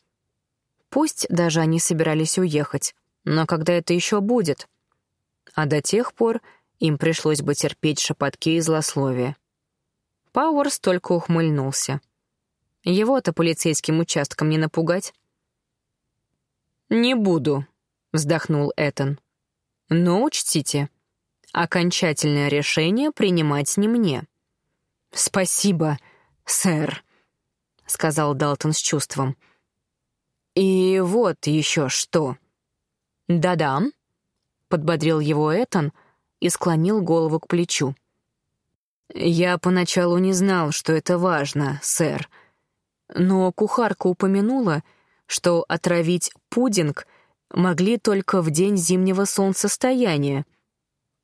Пусть даже они собирались уехать, но когда это еще будет? А до тех пор им пришлось бы терпеть шепотки и злословия. Пауэрс только ухмыльнулся. Его-то полицейским участком не напугать. «Не буду», — вздохнул Этан. «Но учтите, окончательное решение принимать не мне». «Спасибо, сэр», — сказал Далтон с чувством. «И вот еще что». «Да-да», — подбодрил его Этан и склонил голову к плечу. «Я поначалу не знал, что это важно, сэр», — но кухарка упомянула, что отравить пудинг могли только в день зимнего солнцестояния.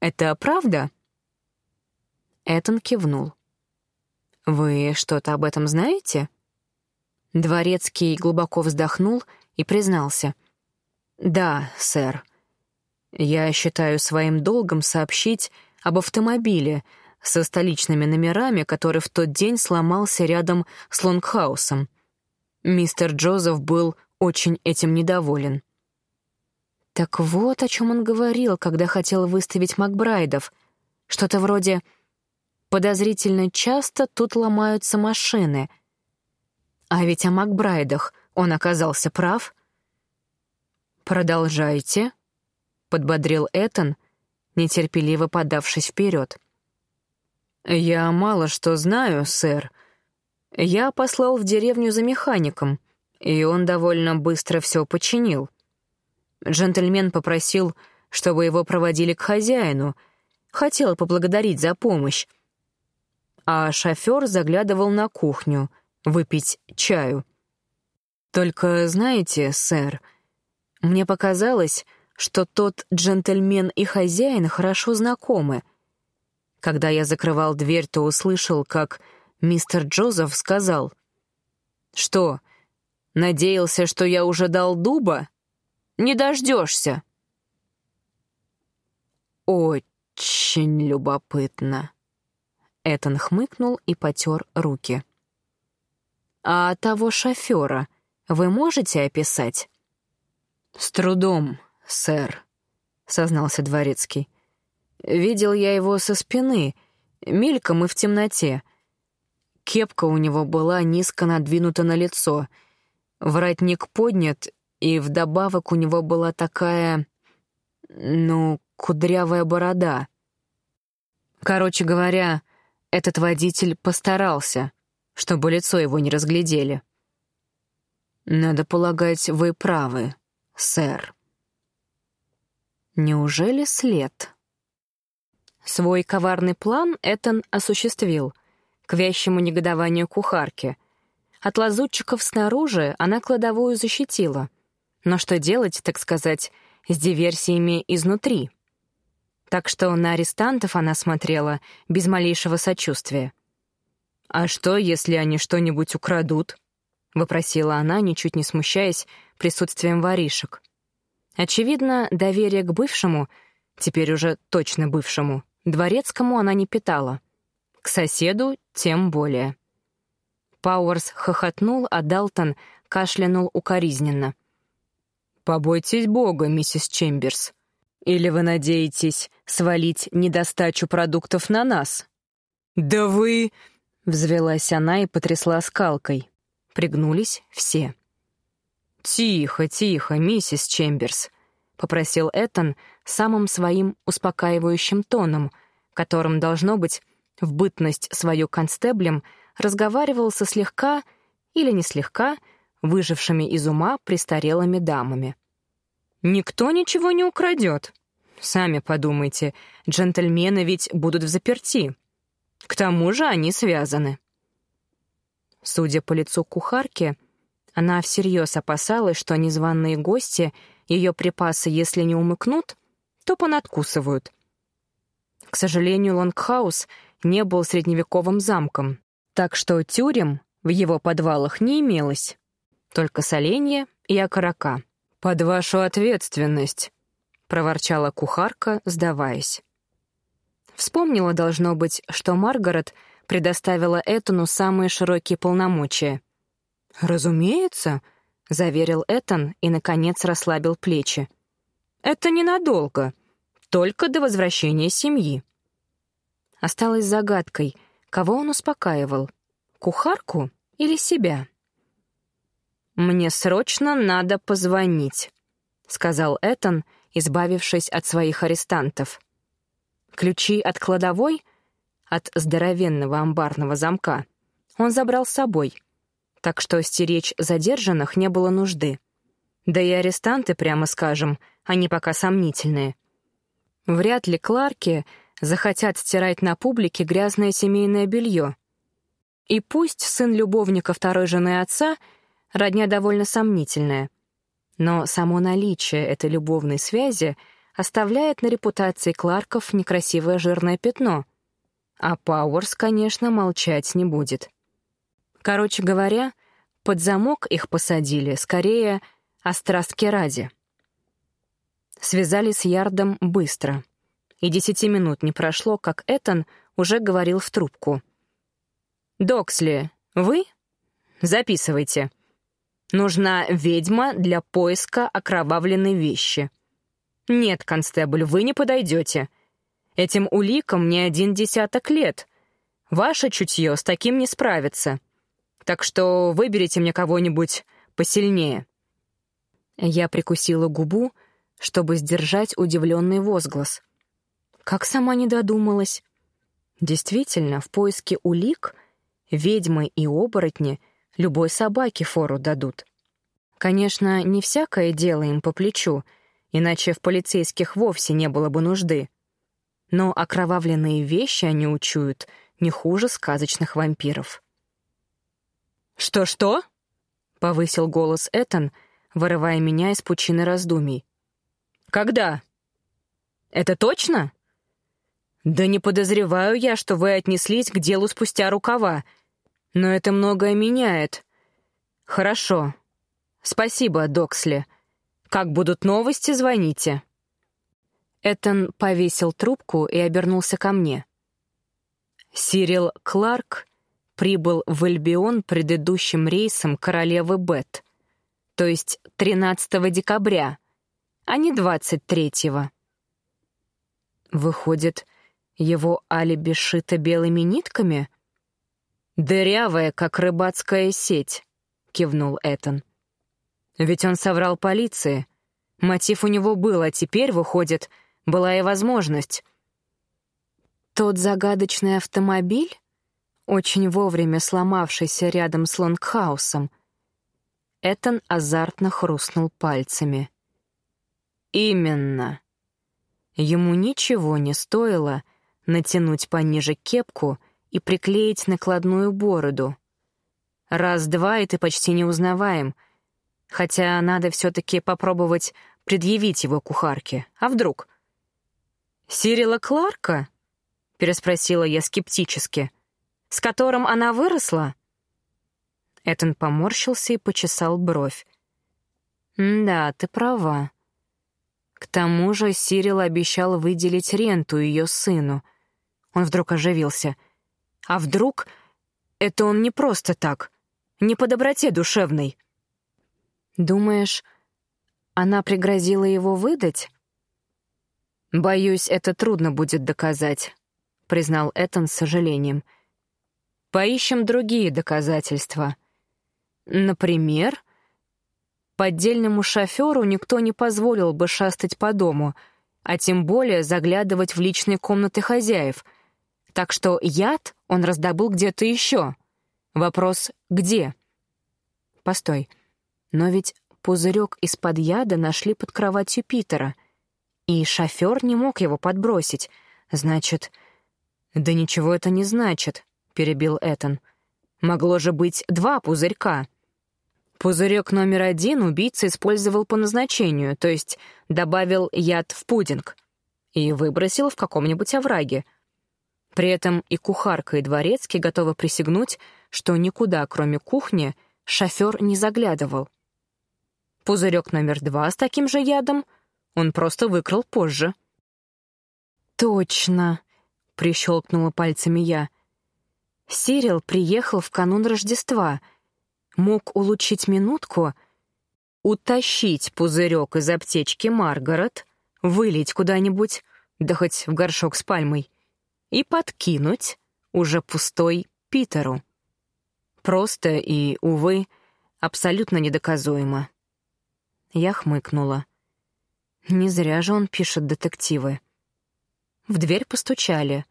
Это правда? Этон кивнул. «Вы что-то об этом знаете?» Дворецкий глубоко вздохнул и признался. «Да, сэр. Я считаю своим долгом сообщить об автомобиле, со столичными номерами, который в тот день сломался рядом с Лонгхаусом. Мистер Джозеф был очень этим недоволен. Так вот о чем он говорил, когда хотел выставить Макбрайдов. Что-то вроде «подозрительно часто тут ломаются машины». А ведь о Макбрайдах он оказался прав. «Продолжайте», — подбодрил Этан, нетерпеливо подавшись вперед. «Я мало что знаю, сэр. Я послал в деревню за механиком, и он довольно быстро все починил. Джентльмен попросил, чтобы его проводили к хозяину, хотел поблагодарить за помощь. А шофер заглядывал на кухню выпить чаю. Только, знаете, сэр, мне показалось, что тот джентльмен и хозяин хорошо знакомы. Когда я закрывал дверь, то услышал, как мистер Джозеф сказал. «Что, надеялся, что я уже дал дуба? Не дождешься!» «Очень любопытно». Этан хмыкнул и потер руки. «А того шофера вы можете описать?» «С трудом, сэр», — сознался дворецкий. «Видел я его со спины, мельком и в темноте. Кепка у него была низко надвинута на лицо, воротник поднят, и вдобавок у него была такая... ну, кудрявая борода. Короче говоря, этот водитель постарался, чтобы лицо его не разглядели. Надо полагать, вы правы, сэр. Неужели след? Свой коварный план Этан осуществил, к вящему негодованию кухарки. От лазутчиков снаружи она кладовую защитила. Но что делать, так сказать, с диверсиями изнутри? так что на арестантов она смотрела без малейшего сочувствия. «А что, если они что-нибудь украдут?» — вопросила она, ничуть не смущаясь присутствием воришек. Очевидно, доверие к бывшему, теперь уже точно бывшему, дворецкому она не питала. К соседу тем более. Пауэрс хохотнул, а Далтон кашлянул укоризненно. «Побойтесь Бога, миссис Чемберс. Или вы надеетесь свалить недостачу продуктов на нас?» «Да вы...» — взвелась она и потрясла скалкой. Пригнулись все. «Тихо, тихо, миссис Чемберс», — попросил Этан самым своим успокаивающим тоном, которым, должно быть, в бытность свою констеблем разговаривал со слегка или не слегка выжившими из ума престарелыми дамами. Никто ничего не украдет. Сами подумайте, джентльмены ведь будут в заперти. К тому же они связаны. Судя по лицу кухарки, она всерьез опасалась, что незваные гости ее припасы, если не умыкнут, то понадкусывают. К сожалению, Лонгхаус не был средневековым замком, так что тюрем в его подвалах не имелось, только соленья и окорока. «Под вашу ответственность», — проворчала кухарка, сдаваясь. Вспомнила, должно быть, что Маргарет предоставила Этану самые широкие полномочия. «Разумеется», — заверил Этан и, наконец, расслабил плечи. «Это ненадолго, только до возвращения семьи». Осталось загадкой, кого он успокаивал — кухарку или себя? «Мне срочно надо позвонить», — сказал Этан, избавившись от своих арестантов. Ключи от кладовой, от здоровенного амбарного замка, он забрал с собой, так что стеречь задержанных не было нужды. Да и арестанты, прямо скажем, они пока сомнительные. Вряд ли Кларки захотят стирать на публике грязное семейное белье. И пусть сын любовника второй жены отца — Родня довольно сомнительная. Но само наличие этой любовной связи оставляет на репутации Кларков некрасивое жирное пятно. А Пауэрс, конечно, молчать не будет. Короче говоря, под замок их посадили, скорее, острастки ради. Связали с Ярдом быстро. И десяти минут не прошло, как Этан уже говорил в трубку. «Доксли, вы? Записывайте. Нужна ведьма для поиска окровавленной вещи. Нет, констебль, вы не подойдете. Этим уликам не один десяток лет. Ваше чутье с таким не справится. Так что выберите мне кого-нибудь посильнее. Я прикусила губу, чтобы сдержать удивленный возглас. Как сама не додумалась. Действительно, в поиске улик ведьмы и оборотни — любой собаке фору дадут. Конечно, не всякое дело им по плечу, иначе в полицейских вовсе не было бы нужды. Но окровавленные вещи они учуют не хуже сказочных вампиров. «Что-что?» повысил голос Этан, вырывая меня из пучины раздумий. «Когда? Это точно?» «Да не подозреваю я, что вы отнеслись к делу спустя рукава, но это многое меняет. Хорошо. Спасибо, Доксли. Как будут новости, звоните». Этан повесил трубку и обернулся ко мне. Сирил Кларк прибыл в Альбион предыдущим рейсом королевы Бет, то есть 13 декабря, а не 23-го. Выходит, его алиби шито белыми нитками? «Дырявая, как рыбацкая сеть», — кивнул Этан. «Ведь он соврал полиции. Мотив у него был, а теперь, выходит, была и возможность. Тот загадочный автомобиль, очень вовремя сломавшийся рядом с Лонгхаусом, Этан азартно хрустнул пальцами. «Именно. Ему ничего не стоило натянуть пониже кепку и приклеить накладную бороду. Раз-два, и ты почти не узнаваем, хотя надо все-таки попробовать предъявить его кухарке. А вдруг? «Сирила Кларка?» — переспросила я скептически. «С которым она выросла?» Этон поморщился и почесал бровь. «Да, ты права. К тому же Сирил обещал выделить ренту ее сыну. Он вдруг оживился. А вдруг это он не просто так, не по доброте душевной? Думаешь, она пригрозила его выдать?» «Боюсь, это трудно будет доказать», — признал Этан с сожалением. «Поищем другие доказательства. Например, поддельному шоферу никто не позволил бы шастать по дому, а тем более заглядывать в личные комнаты хозяев. Так что яд он раздобыл где-то еще. Вопрос «где?» Постой, но ведь пузырек из-под яда нашли под кроватью Питера — и шофер не мог его подбросить. Значит... «Да ничего это не значит», — перебил Этан. «Могло же быть два пузырька». Пузырек номер один убийца использовал по назначению, то есть добавил яд в пудинг и выбросил в каком-нибудь овраге. При этом и кухарка, и дворецкий готовы присягнуть, что никуда, кроме кухни, шофер не заглядывал. Пузырек номер два с таким же ядом — он просто выкрал позже». «Точно», — прищелкнула пальцами я. Сирил приехал в канун Рождества. Мог улучшить минутку, утащить пузырек из аптечки Маргарет, вылить куда-нибудь, да хоть в горшок с пальмой, и подкинуть уже пустой Питеру. Просто и, увы, абсолютно недоказуемо. Я хмыкнула. Не зря же он пишет детективы. В дверь постучали.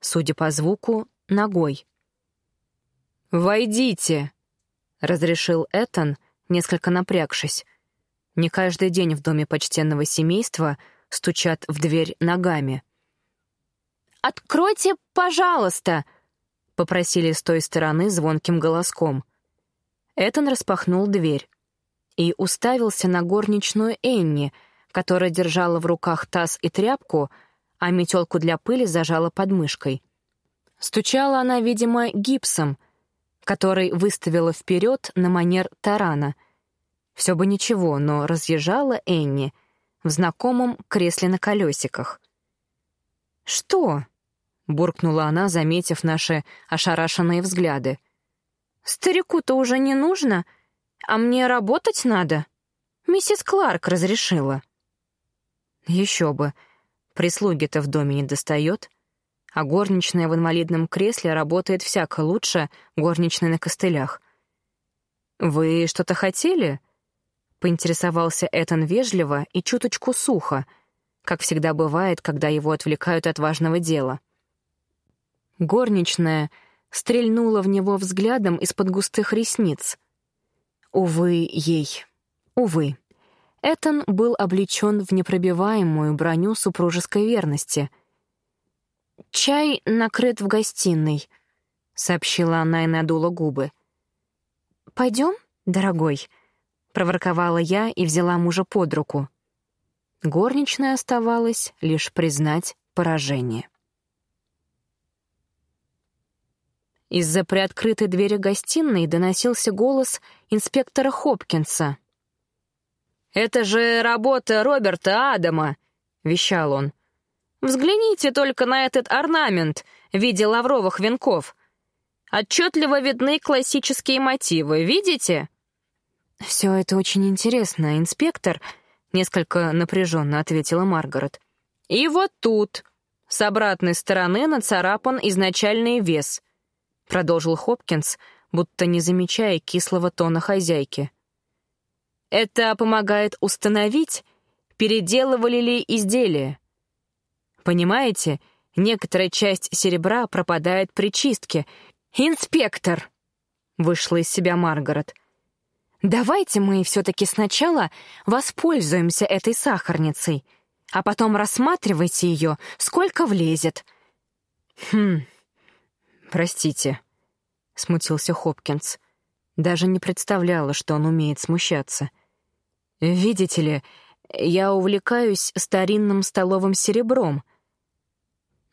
Судя по звуку, ногой. «Войдите!» — разрешил Этан, несколько напрягшись. Не каждый день в доме почтенного семейства стучат в дверь ногами. «Откройте, пожалуйста!» — попросили с той стороны звонким голоском. Этан распахнул дверь и уставился на горничную Энни — которая держала в руках таз и тряпку, а метелку для пыли зажала под мышкой. Стучала она, видимо, гипсом, который выставила вперед на манер тарана. Все бы ничего, но разъезжала Энни в знакомом кресле на колесиках. «Что?» — буркнула она, заметив наши ошарашенные взгляды. «Старику-то уже не нужно, а мне работать надо. Миссис Кларк разрешила». Еще бы. Прислуги-то в доме не достает. А горничная в инвалидном кресле работает всяко лучше горничной на костылях. «Вы что-то хотели?» — поинтересовался Этан вежливо и чуточку сухо, как всегда бывает, когда его отвлекают от важного дела. Горничная стрельнула в него взглядом из-под густых ресниц. Увы, ей. Увы. Этан был облечен в непробиваемую броню супружеской верности. «Чай накрыт в гостиной», — сообщила она и надула губы. «Пойдем?» «Дорогой», — проворковала я и взяла мужа под руку. Горничная оставалась лишь признать поражение. Из-за приоткрытой двери гостиной доносился голос инспектора Хопкинса. «Это же работа Роберта Адама», — вещал он. «Взгляните только на этот орнамент в виде лавровых венков. Отчетливо видны классические мотивы, видите?» «Все это очень интересно, инспектор», — несколько напряженно ответила Маргарет. «И вот тут, с обратной стороны нацарапан изначальный вес», — продолжил Хопкинс, будто не замечая кислого тона хозяйки. «Это помогает установить, переделывали ли изделие. Понимаете, некоторая часть серебра пропадает при чистке. «Инспектор!» — вышла из себя Маргарет — Давайте мы все-таки сначала воспользуемся этой сахарницей, а потом рассматривайте ее, сколько влезет. Хм, простите, смутился Хопкинс. Даже не представляла, что он умеет смущаться. Видите ли, я увлекаюсь старинным столовым серебром.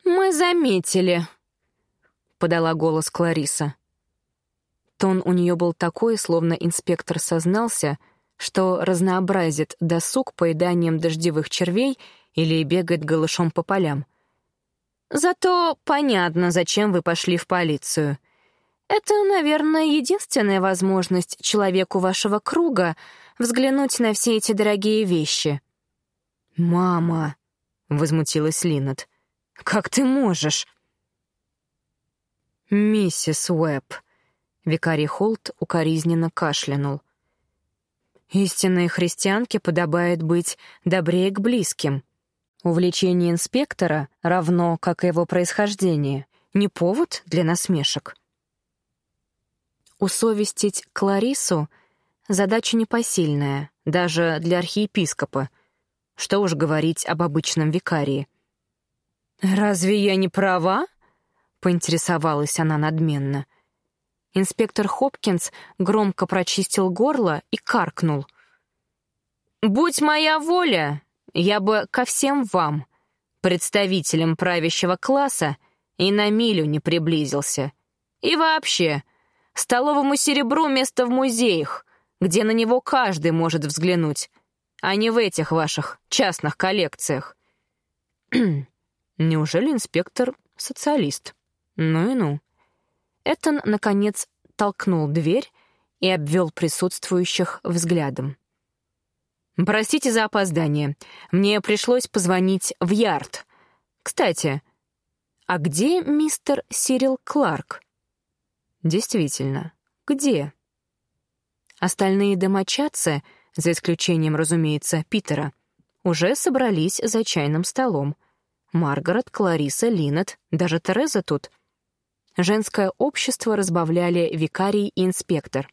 Мы заметили, подала голос Клариса. Тон у нее был такой, словно инспектор сознался, что разнообразит досуг поеданием дождевых червей или бегает голышом по полям. «Зато понятно, зачем вы пошли в полицию. Это, наверное, единственная возможность человеку вашего круга взглянуть на все эти дорогие вещи». «Мама!» — возмутилась Линнет. «Как ты можешь?» «Миссис Уэбб», Викарий Холт укоризненно кашлянул. «Истинной христианке подобает быть добрее к близким. Увлечение инспектора равно, как и его происхождение, не повод для насмешек». Усовестить Кларису — задача непосильная, даже для архиепископа. Что уж говорить об обычном викарии. «Разве я не права?» — поинтересовалась она надменно. Инспектор Хопкинс громко прочистил горло и каркнул. «Будь моя воля, я бы ко всем вам, представителям правящего класса, и на милю не приблизился. И вообще, столовому серебру место в музеях, где на него каждый может взглянуть, а не в этих ваших частных коллекциях». Неужели инспектор социалист? Ну и ну. Этон, наконец, толкнул дверь и обвел присутствующих взглядом. «Простите за опоздание. Мне пришлось позвонить в Ярд. Кстати, а где мистер Сирил Кларк?» «Действительно, где?» Остальные домочадцы, за исключением, разумеется, Питера, уже собрались за чайным столом. Маргарет, Клариса, Линнет, даже Тереза тут — Женское общество разбавляли викарий и инспектор.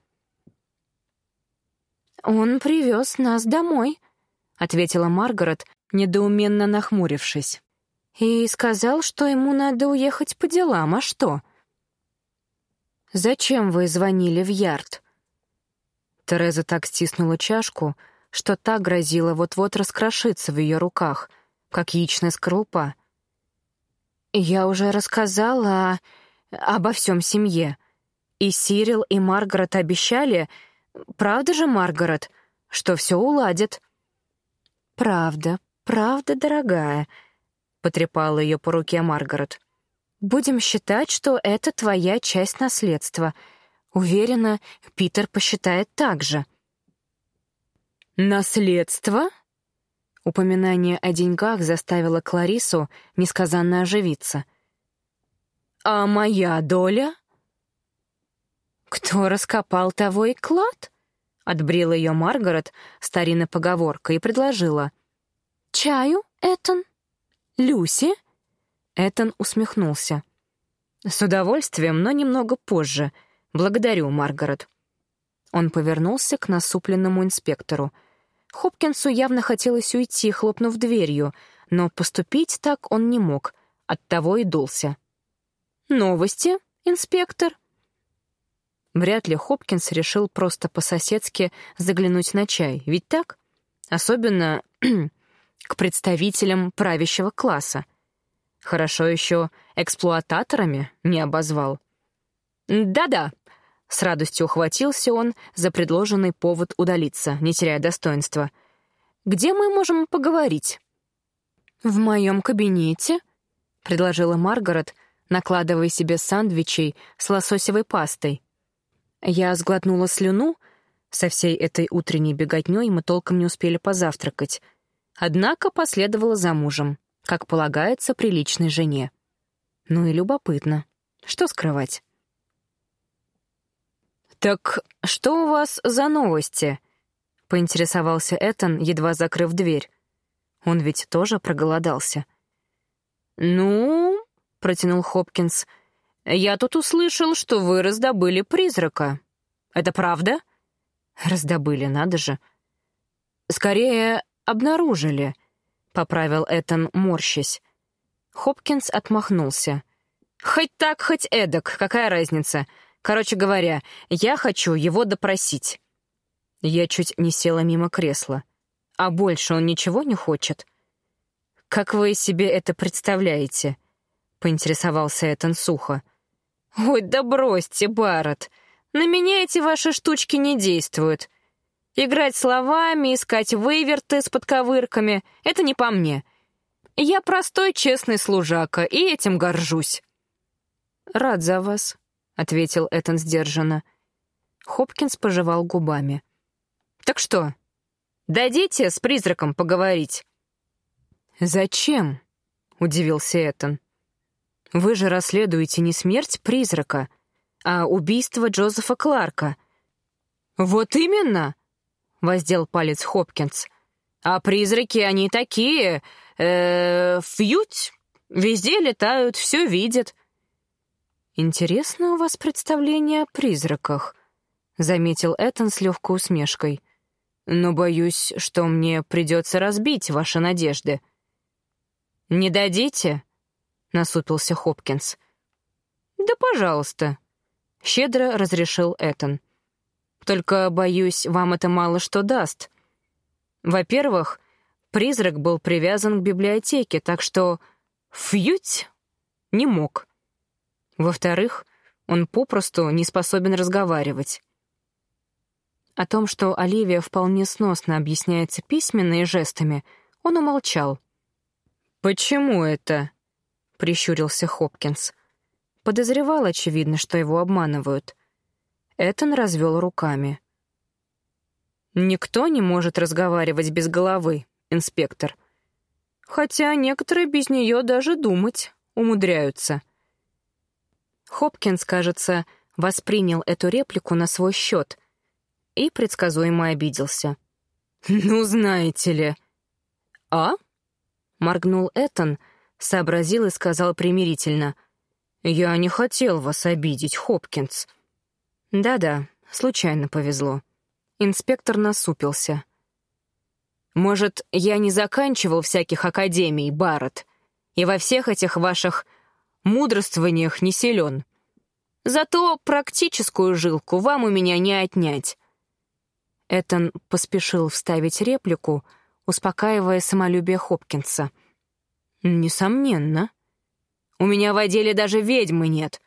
«Он привез нас домой», — ответила Маргарет, недоуменно нахмурившись. «И сказал, что ему надо уехать по делам, а что?» «Зачем вы звонили в Ярд?» Тереза так стиснула чашку, что та грозила вот-вот раскрошиться в ее руках, как яичная скорлупа. «Я уже рассказала обо всем семье. И Сирил, и Маргарет обещали, правда же, Маргарет, что все уладят? «Правда, правда, дорогая», — потрепала ее по руке Маргарет. «Будем считать, что это твоя часть наследства. Уверена, Питер посчитает так же». «Наследство?» Упоминание о деньгах заставило Кларису несказанно оживиться — «А моя доля?» «Кто раскопал того и клад?» — отбрила ее Маргарет старинной поговоркой и предложила. «Чаю, Этон? Люси?» Этон усмехнулся. «С удовольствием, но немного позже. Благодарю, Маргарет». Он повернулся к насупленному инспектору. Хопкинсу явно хотелось уйти, хлопнув дверью, но поступить так он не мог, оттого и дулся. «Новости, инспектор?» Вряд ли Хопкинс решил просто по-соседски заглянуть на чай, ведь так? Особенно к представителям правящего класса. Хорошо еще эксплуататорами не обозвал. «Да-да», — с радостью ухватился он за предложенный повод удалиться, не теряя достоинства. «Где мы можем поговорить?» «В моем кабинете», — предложила Маргарет, накладывая себе сандвичей с лососевой пастой. Я сглотнула слюну, со всей этой утренней беготней мы толком не успели позавтракать, однако последовала за мужем, как полагается приличной жене. Ну и любопытно. Что скрывать? «Так что у вас за новости?» — поинтересовался Этан, едва закрыв дверь. Он ведь тоже проголодался. «Ну...» — протянул Хопкинс. «Я тут услышал, что вы раздобыли призрака. Это правда?» «Раздобыли, надо же». «Скорее, обнаружили», — поправил Этан, морщась. Хопкинс отмахнулся. «Хоть так, хоть эдак, какая разница? Короче говоря, я хочу его допросить». Я чуть не села мимо кресла. А больше он ничего не хочет? «Как вы себе это представляете?» — поинтересовался Этан сухо. «Ой, да бросьте, Барретт. На меня эти ваши штучки не действуют. Играть словами, искать выверты с подковырками — это не по мне. Я простой, честный служака, и этим горжусь». «Рад за вас», — ответил Этан сдержанно. Хопкинс пожевал губами. «Так что, дадите с призраком поговорить?» «Зачем?» — удивился Этан. «Вы же расследуете не смерть призрака, а убийство Джозефа Кларка». «Вот именно!» — воздел палец Хопкинс. «А призраки, они такие... э фьють, везде летают, все видят». «Интересно у вас представление о призраках», — заметил Этан с легкой усмешкой. «Но боюсь, что мне придется разбить ваши надежды». «Не дадите?» — насупился Хопкинс. «Да пожалуйста», — щедро разрешил Этан. «Только, боюсь, вам это мало что даст. Во-первых, призрак был привязан к библиотеке, так что фьють не мог. Во-вторых, он попросту не способен разговаривать. О том, что Оливия вполне сносно объясняется письменно и жестами, он умолчал. «Почему это?» — прищурился Хопкинс. Подозревал, очевидно, что его обманывают. Этон развел руками. «Никто не может разговаривать без головы, инспектор. Хотя некоторые без нее даже думать умудряются». Хопкинс, кажется, воспринял эту реплику на свой счет и предсказуемо обиделся. «Ну, знаете ли...» «А?» — моргнул Этан, сообразил и сказал примирительно. «Я не хотел вас обидеть, Хопкинс». «Да-да, случайно повезло». Инспектор насупился. «Может, я не заканчивал всяких академий, Барретт, и во всех этих ваших мудрствованиях не силен. Зато практическую жилку вам у меня не отнять». Этан поспешил вставить реплику, успокаивая самолюбие Хопкинса. «Несомненно. У меня в отделе даже ведьмы нет.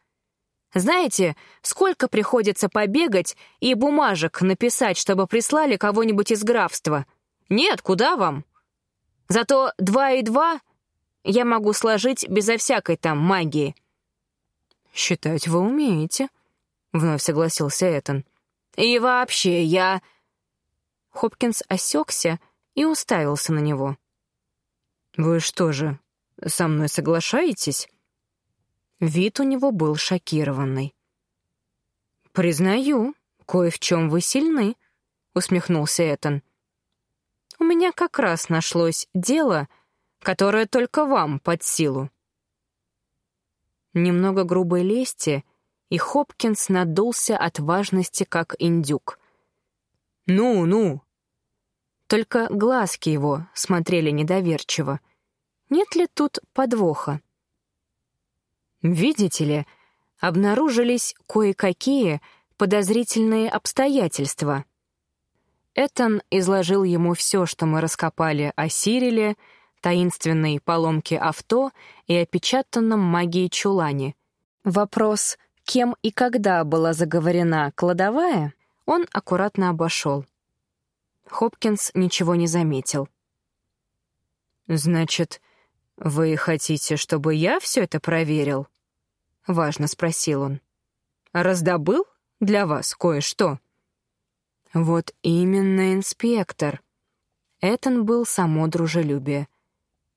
Знаете, сколько приходится побегать и бумажек написать, чтобы прислали кого-нибудь из графства? Нет, куда вам? Зато два и два я могу сложить безо всякой там магии». «Считать вы умеете», — вновь согласился Этан. «И вообще, я...» Хопкинс осекся и уставился на него. «Вы что же, со мной соглашаетесь?» Вид у него был шокированный. «Признаю, кое в чем вы сильны», — усмехнулся Этан. «У меня как раз нашлось дело, которое только вам под силу». Немного грубой лести, и Хопкинс надулся от важности, как индюк. «Ну, ну!» Только глазки его смотрели недоверчиво. Нет ли тут подвоха? Видите ли, обнаружились кое-какие, подозрительные обстоятельства. Этон изложил ему все, что мы раскопали о Сириле, таинственной поломке авто и опечатанном магии чулане. Вопрос, кем и когда была заговорена кладовая, он аккуратно обошел. Хопкинс ничего не заметил. «Значит, вы хотите, чтобы я все это проверил?» — важно спросил он. «Раздобыл для вас кое-что?» «Вот именно, инспектор». Этон был само дружелюбие.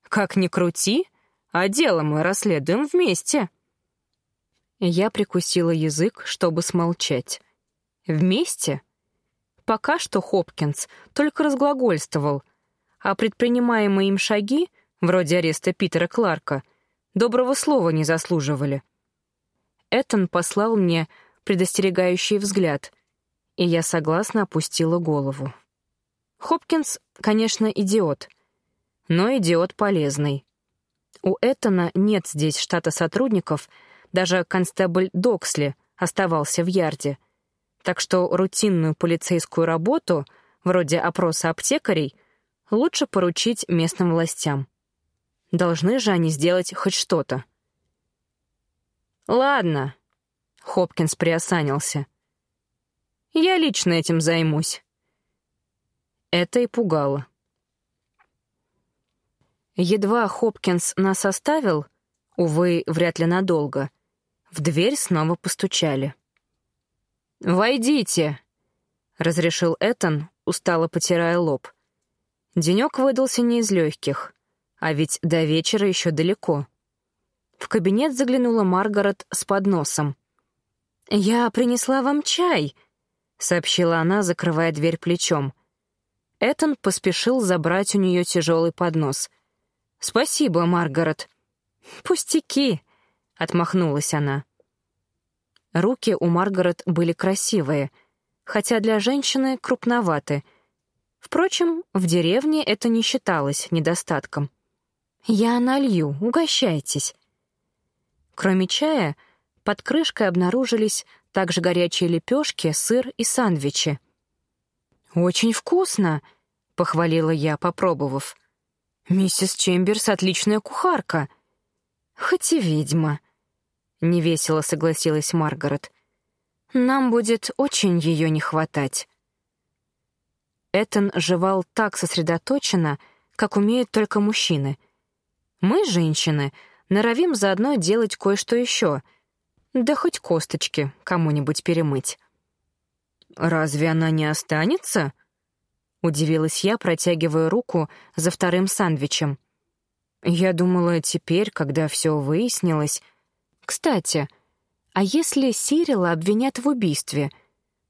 «Как ни крути, а дело мы расследуем вместе». Я прикусила язык, чтобы смолчать. «Вместе?» Пока что Хопкинс только разглагольствовал, а предпринимаемые им шаги, вроде ареста Питера Кларка, доброго слова не заслуживали. Этон послал мне предостерегающий взгляд, и я согласно опустила голову. Хопкинс, конечно, идиот, но идиот полезный. У Этона нет здесь штата сотрудников, даже констебль Доксли оставался в ярде — так что рутинную полицейскую работу, вроде опроса аптекарей, лучше поручить местным властям. Должны же они сделать хоть что-то. «Ладно», — Хопкинс приосанился. «Я лично этим займусь». Это и пугало. Едва Хопкинс нас оставил, увы, вряд ли надолго, в дверь снова постучали. «Войдите!» — разрешил Этан, устало потирая лоб. Денек выдался не из легких, а ведь до вечера еще далеко. В кабинет заглянула Маргарет с подносом. «Я принесла вам чай», — сообщила она, закрывая дверь плечом. Этан поспешил забрать у нее тяжелый поднос. «Спасибо, Маргарет». «Пустяки», — отмахнулась она. Руки у Маргарет были красивые, хотя для женщины крупноваты. Впрочем, в деревне это не считалось недостатком. «Я налью, угощайтесь». Кроме чая, под крышкой обнаружились также горячие лепешки, сыр и сандвичи. «Очень вкусно», — похвалила я, попробовав. «Миссис Чемберс — отличная кухарка». «Хоть и ведьма», — невесело согласилась Маргарет. «Нам будет очень ее не хватать». Этон жевал так сосредоточенно, как умеют только мужчины. Мы, женщины, норовим заодно делать кое-что еще, да хоть косточки кому-нибудь перемыть. «Разве она не останется?» — удивилась я, протягивая руку за вторым сандвичем. Я думала, теперь, когда все выяснилось, кстати, а если Сирила обвинят в убийстве,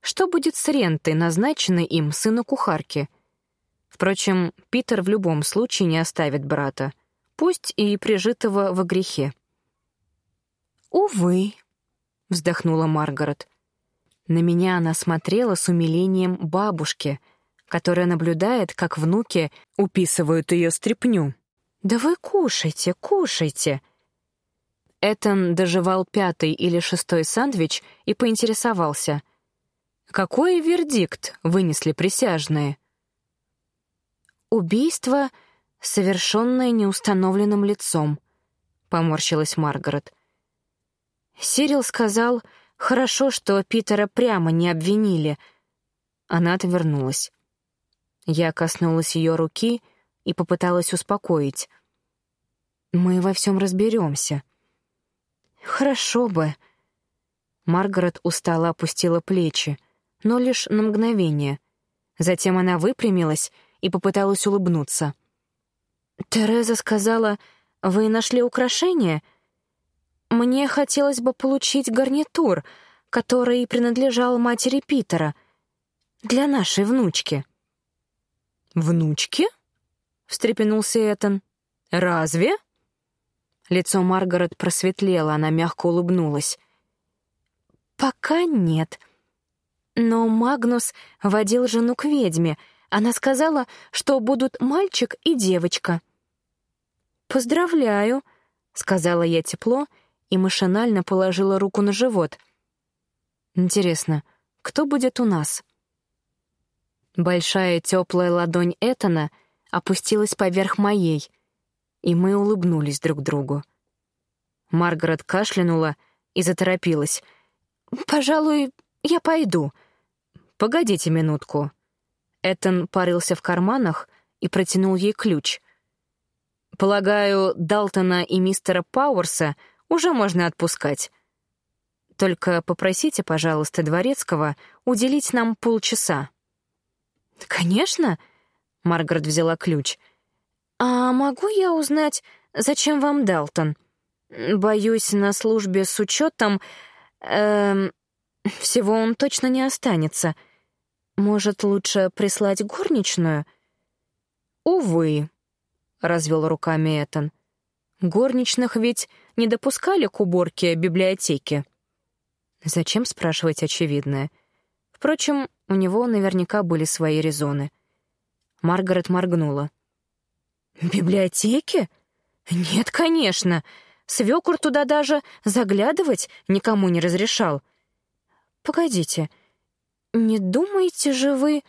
что будет с рентой, назначенной им сыну кухарки? Впрочем, Питер в любом случае не оставит брата, пусть и прижитого во грехе. «Увы», — вздохнула Маргарет. На меня она смотрела с умилением бабушки, которая наблюдает, как внуки уписывают ее стряпню. «Да вы кушайте, кушайте», — Этон доживал пятый или шестой сандвич и поинтересовался. «Какой вердикт вынесли присяжные?» «Убийство, совершенное неустановленным лицом», — поморщилась Маргарет. Сирил сказал, «Хорошо, что Питера прямо не обвинили». Она отвернулась. Я коснулась ее руки и попыталась успокоить. «Мы во всем разберемся». «Хорошо бы». Маргарет устало опустила плечи, но лишь на мгновение. Затем она выпрямилась и попыталась улыбнуться. «Тереза сказала, вы нашли украшение? Мне хотелось бы получить гарнитур, который принадлежал матери Питера, для нашей внучки». «Внучки?» — встрепенулся Этан. «Разве?» Лицо Маргарет просветлело, она мягко улыбнулась. «Пока нет. Но Магнус водил жену к ведьме. Она сказала, что будут мальчик и девочка». «Поздравляю», — сказала я тепло и машинально положила руку на живот. «Интересно, кто будет у нас. Большая теплая ладонь Этана опустилась поверх моей, и мы улыбнулись друг другу. Маргарет кашлянула и заторопилась. «Пожалуй, я пойду. Погодите минутку». Этан порылся в карманах и протянул ей ключ. «Полагаю, Далтона и мистера Пауэрса уже можно отпускать. Только попросите, пожалуйста, Дворецкого уделить нам полчаса». «Конечно», — Маргарет взяла ключ. «А могу я узнать, зачем вам Далтон? Боюсь, на службе с учетом... Эм, всего он точно не останется. Может, лучше прислать горничную?» «Увы», — развел руками Этан. «Горничных ведь не допускали к уборке библиотеки». Зачем спрашивать очевидное? Впрочем, у него наверняка были свои резоны. Маргарет моргнула. «Библиотеки? Нет, конечно. Свекур туда даже заглядывать никому не разрешал. Погодите, не думаете же вы...»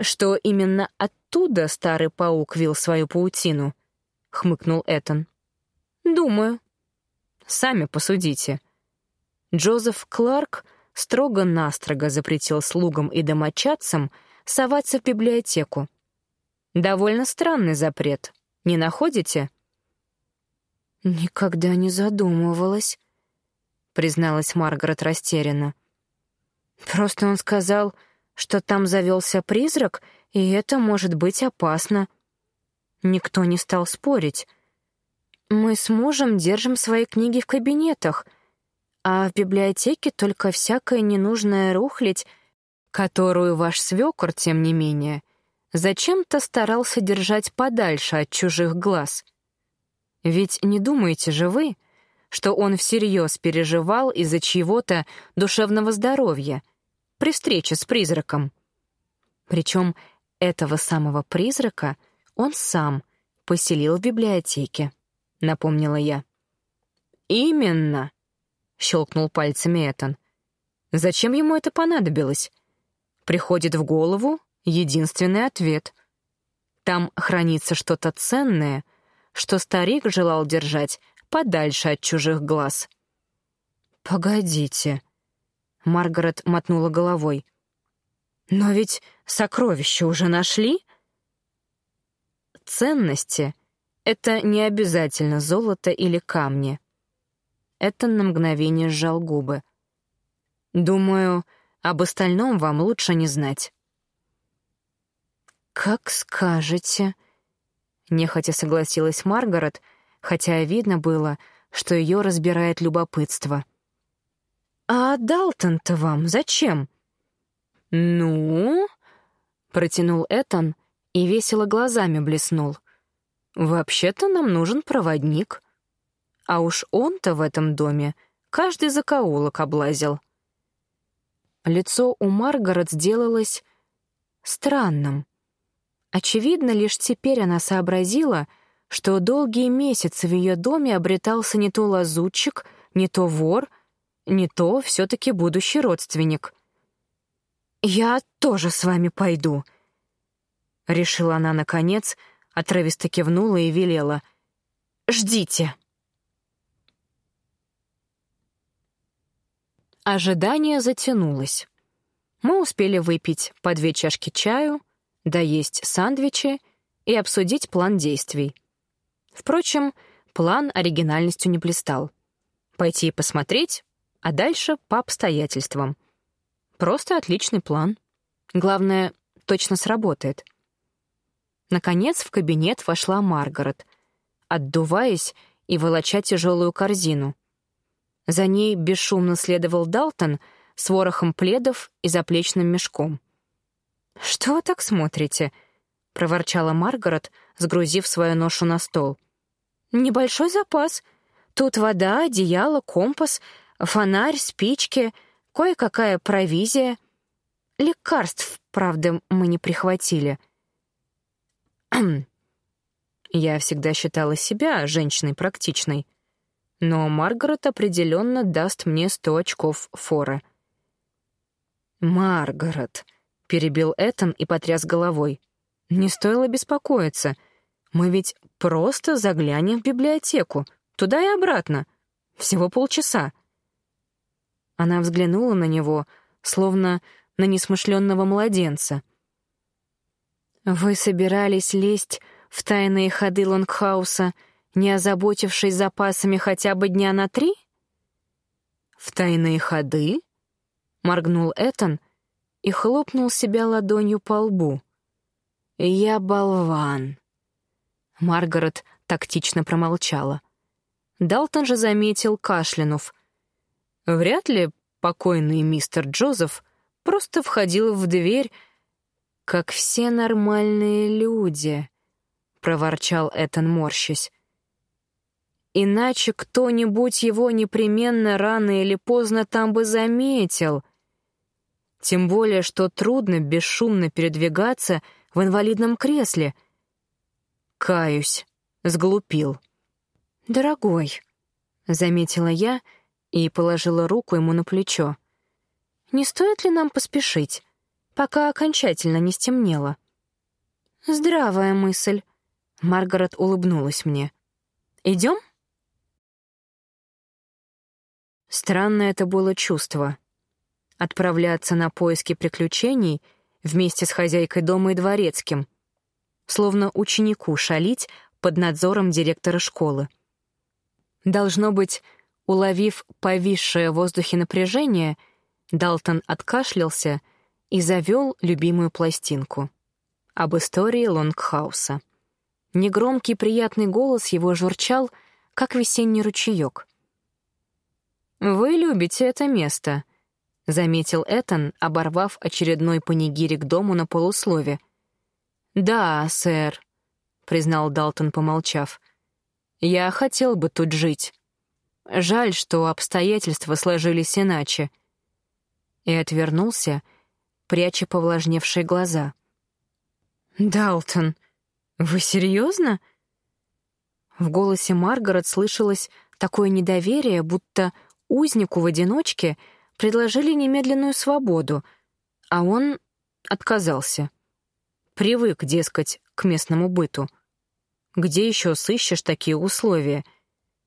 «Что именно оттуда старый паук вил свою паутину?» — хмыкнул Этан. «Думаю. Сами посудите». Джозеф Кларк строго-настрого запретил слугам и домочадцам соваться в библиотеку. Довольно странный запрет, не находите? «Никогда не задумывалась», — призналась Маргарет растерянно. «Просто он сказал, что там завелся призрак, и это может быть опасно». Никто не стал спорить. «Мы с мужем держим свои книги в кабинетах», — а в библиотеке только всякая ненужная рухлядь, которую ваш свекор, тем не менее, зачем-то старался держать подальше от чужих глаз. Ведь не думаете же вы, что он всерьез переживал из-за чьего-то душевного здоровья при встрече с призраком? Причем этого самого призрака он сам поселил в библиотеке, напомнила я. «Именно», щелкнул пальцами Этан. Зачем ему это понадобилось? Приходит в голову единственный ответ. Там хранится что-то ценное, что старик желал держать подальше от чужих глаз. «Погодите», — Маргарет мотнула головой. «Но ведь сокровища уже нашли?» «Ценности — это не обязательно золото или камни», это на мгновение сжал губы. «Думаю, об остальном вам лучше не знать». «Как скажете», — нехотя согласилась Маргарет, хотя видно было, что ее разбирает любопытство. «А Далтон-то вам зачем?» «Ну?» — протянул Этан и весело глазами блеснул. «Вообще-то нам нужен проводник». А уж он-то в этом доме каждый закоулок облазил. Лицо у Маргарет сделалось странным. Очевидно, лишь теперь она сообразила, что долгие месяцы в ее доме обретался не то лазутчик, не то вор, не то все-таки будущий родственник. «Я тоже с вами пойду», — решила она наконец, отрывисто кивнула и велела. «Ждите». Ожидание затянулось. Мы успели выпить по две чашки чаю, доесть сандвичи и обсудить план действий. Впрочем, план оригинальностью не блистал. Пойти и посмотреть, а дальше по обстоятельствам. Просто отличный план. Главное, точно сработает. Наконец в кабинет вошла Маргарет, отдуваясь и волоча тяжелую корзину — за ней бесшумно следовал Далтон с ворохом пледов и заплечным мешком. «Что вы так смотрите?» — проворчала Маргарет, сгрузив свою ношу на стол. «Небольшой запас. Тут вода, одеяло, компас, фонарь, спички, кое-какая провизия. Лекарств, правда, мы не прихватили». Я всегда считала себя женщиной практичной — но Маргарет определенно даст мне сто очков форы. «Маргарет», — перебил Этан и потряс головой. «Не стоило беспокоиться. Мы ведь просто заглянем в библиотеку, туда и обратно. Всего полчаса». Она взглянула на него, словно на несмышленного младенца. «Вы собирались лезть в тайные ходы Лонгхауса, не озаботившись запасами хотя бы дня на три?» «В тайные ходы?» — моргнул Этан и хлопнул себя ладонью по лбу. «Я болван». Маргарет тактично промолчала. Далтон же заметил, кашлянув. Вряд ли покойный мистер Джозеф просто входил в дверь, как все нормальные люди, — проворчал Этан, морщась. Иначе кто-нибудь его непременно рано или поздно там бы заметил — тем более, что трудно бесшумно передвигаться в инвалидном кресле. Каюсь, сглупил. «Дорогой», — заметила я и положила руку ему на плечо. «Не стоит ли нам поспешить, пока окончательно не стемнело?» «Здравая мысль», — Маргарет улыбнулась мне. «Идем?» Странное это было чувство — отправляться на поиски приключений вместе с хозяйкой дома и дворецким, словно ученику шалить под надзором директора школы. Должно быть, уловив повисшее в воздухе напряжение, Далтон откашлялся и завел любимую пластинку об истории Лонгхауса. Негромкий приятный голос его журчал, как весенний ручеек. «Вы любите это место», — заметил Этан, оборвав очередной панигирик дому на полуслове. «Да, сэр», — признал Далтон, помолчав. «Я хотел бы тут жить. Жаль, что обстоятельства сложились иначе». И отвернулся, пряча повлажневшие глаза. «Далтон, вы серьезно?» В голосе Маргарет слышалось такое недоверие, будто узнику в одиночке — предложили немедленную свободу, а он отказался. Привык, дескать, к местному быту. Где еще сыщешь такие условия?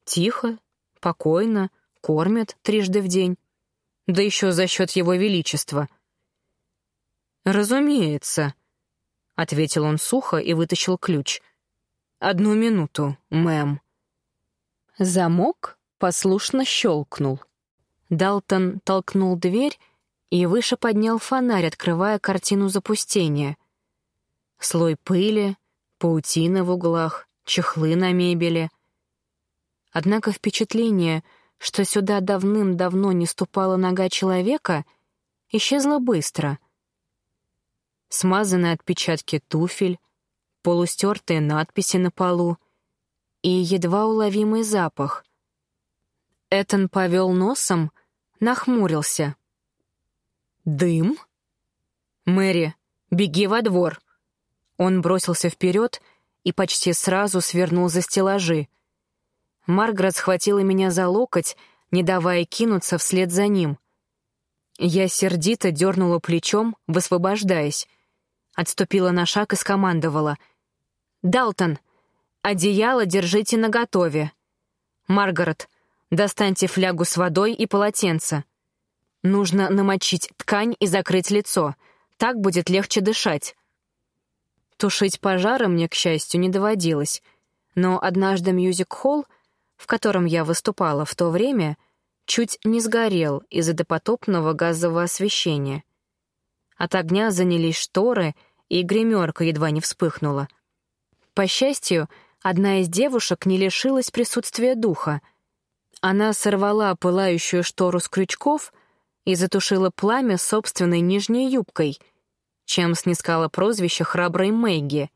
Тихо, покойно, кормят трижды в день. Да еще за счет его величества. «Разумеется», — ответил он сухо и вытащил ключ. «Одну минуту, мэм». Замок послушно щелкнул. Далтон толкнул дверь и выше поднял фонарь, открывая картину запустения. Слой пыли, паутина в углах, чехлы на мебели. Однако впечатление, что сюда давным-давно не ступала нога человека, исчезло быстро. Смазанные отпечатки туфель, полустертые надписи на полу и едва уловимый запах — Этан повел носом, нахмурился. «Дым?» «Мэри, беги во двор!» Он бросился вперед и почти сразу свернул за стеллажи. Маргарет схватила меня за локоть, не давая кинуться вслед за ним. Я сердито дернула плечом, высвобождаясь. Отступила на шаг и скомандовала. «Далтон, одеяло держите наготове. Маргарет, Достаньте флягу с водой и полотенце. Нужно намочить ткань и закрыть лицо. Так будет легче дышать. Тушить пожары мне, к счастью, не доводилось. Но однажды мюзик-холл, в котором я выступала в то время, чуть не сгорел из-за допотопного газового освещения. От огня занялись шторы, и гримерка едва не вспыхнула. По счастью, одна из девушек не лишилась присутствия духа — она сорвала пылающую штору с крючков и затушила пламя собственной нижней юбкой, чем снискала прозвище храброй Мэгги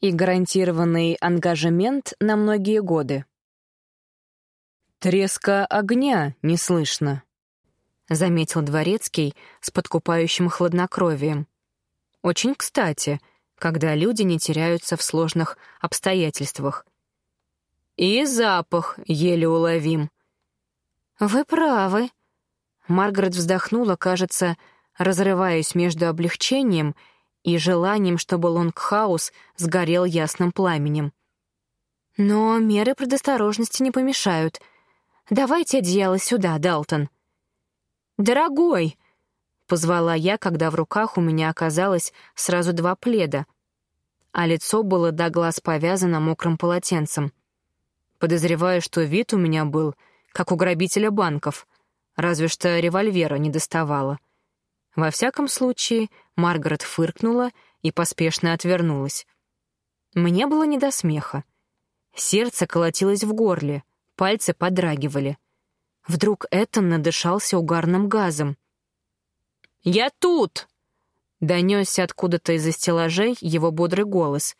и гарантированный ангажемент на многие годы. «Треска огня не слышно», — заметил Дворецкий с подкупающим хладнокровием. «Очень кстати, когда люди не теряются в сложных обстоятельствах. И запах еле уловим», «Вы правы». Маргарет вздохнула, кажется, разрываясь между облегчением и желанием, чтобы Лонгхаус сгорел ясным пламенем. «Но меры предосторожности не помешают. Давайте одеяло сюда, Далтон». «Дорогой!» — позвала я, когда в руках у меня оказалось сразу два пледа, а лицо было до глаз повязано мокрым полотенцем. Подозреваю, что вид у меня был, как у грабителя банков, разве что револьвера не доставало. Во всяком случае, Маргарет фыркнула и поспешно отвернулась. Мне было не до смеха. Сердце колотилось в горле, пальцы подрагивали. Вдруг Этан надышался угарным газом. «Я тут!» — донесся откуда-то из-за стеллажей его бодрый голос,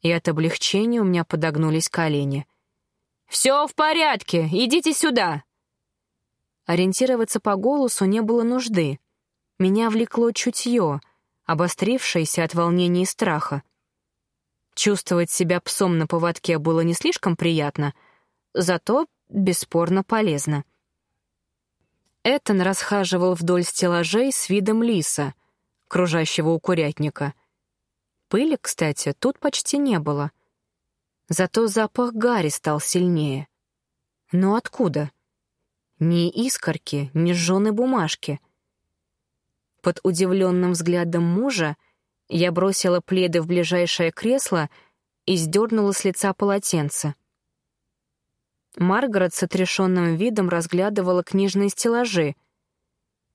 и от облегчения у меня подогнулись колени. «Все в порядке! Идите сюда!» Ориентироваться по голосу не было нужды. Меня влекло чутье, обострившееся от волнения и страха. Чувствовать себя псом на поводке было не слишком приятно, зато бесспорно полезно. Этон расхаживал вдоль стеллажей с видом лиса, кружащего у курятника. Пыли, кстати, тут почти не было. Зато запах гари стал сильнее. Но откуда? Ни искорки, ни жженой бумажки. Под удивленным взглядом мужа — я бросила пледы в ближайшее кресло и сдернула с лица полотенце. Маргарет с отрешенным видом разглядывала книжные стеллажи.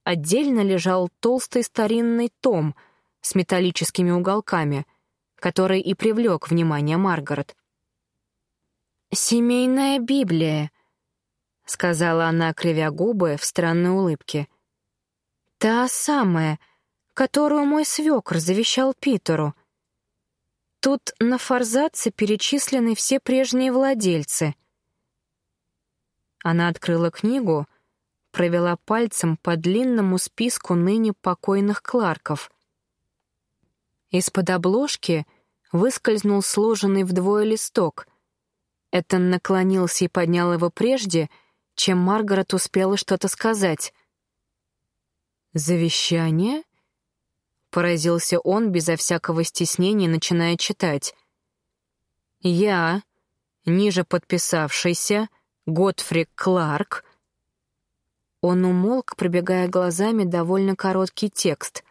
Отдельно лежал толстый старинный том с металлическими уголками, который и привлек внимание Маргарет. «Семейная Библия», — сказала она, кривя губы в странной улыбке. «Та самая — которую мой свекр завещал Питеру. Тут на форзаце перечислены все прежние владельцы. Она открыла книгу, провела пальцем по длинному списку ныне покойных Кларков. Из-под обложки выскользнул сложенный вдвое листок. Этон наклонился и поднял его прежде, чем Маргарет успела что-то сказать. «Завещание?» Поразился он безо всякого стеснения, начиная читать. «Я, ниже подписавшийся, Готфри Кларк...» Он умолк, пробегая глазами довольно короткий текст.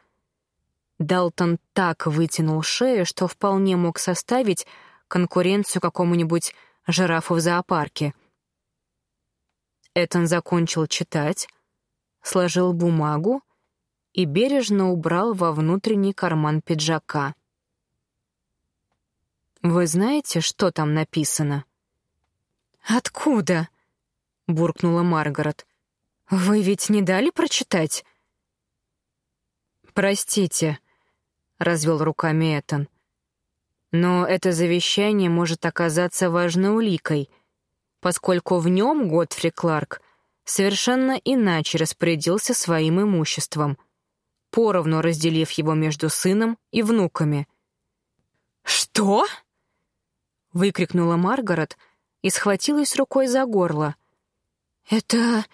Далтон так вытянул шею, что вполне мог составить конкуренцию какому-нибудь жирафу в зоопарке. Этон закончил читать, сложил бумагу и бережно убрал во внутренний карман пиджака. «Вы знаете, что там написано?» «Откуда?» — буркнула Маргарет. «Вы ведь не дали прочитать?» «Простите», — развел руками Этан. «Но это завещание может оказаться важной уликой, поскольку в нем Готфри Кларк совершенно иначе распорядился своим имуществом — поровну разделив его между сыном и внуками. «Что?» — выкрикнула Маргарет и схватилась рукой за горло. «Это...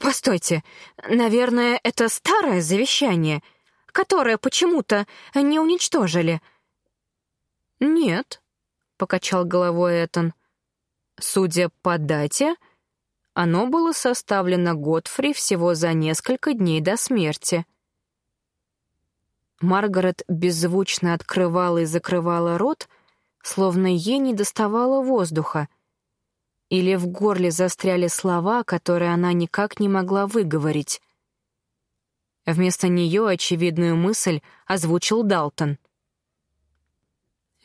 Постойте, наверное, это старое завещание, которое почему-то не уничтожили». «Нет», — покачал головой Этан. «Судя по дате, оно было составлено Готфри всего за несколько дней до смерти». Маргарет беззвучно открывала и закрывала рот, словно ей не доставало воздуха. Или в горле застряли слова, которые она никак не могла выговорить. Вместо нее очевидную мысль озвучил Далтон.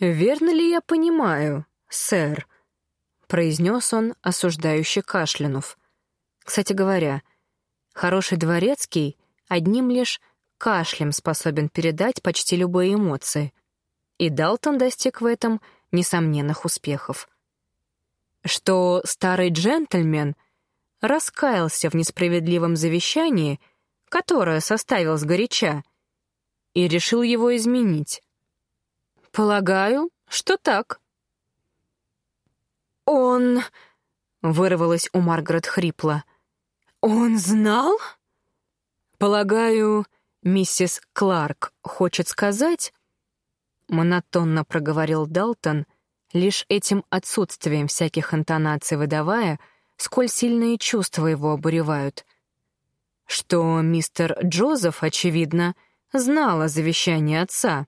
«Верно ли я понимаю, сэр?» — произнес он, осуждающий кашлянув. Кстати говоря, хороший дворецкий одним лишь кашлем способен передать почти любые эмоции. И Далтон достиг в этом несомненных успехов. Что старый джентльмен раскаялся в несправедливом завещании, которое составил сгоряча, и решил его изменить. Полагаю, что так. «Он...» — вырвалось у Маргарет хрипло. «Он знал?» «Полагаю, миссис Кларк хочет сказать, монотонно проговорил Далтон, лишь этим отсутствием всяких интонаций выдавая, сколь сильные чувства его обуревают, что мистер Джозеф, очевидно, знал о завещании отца.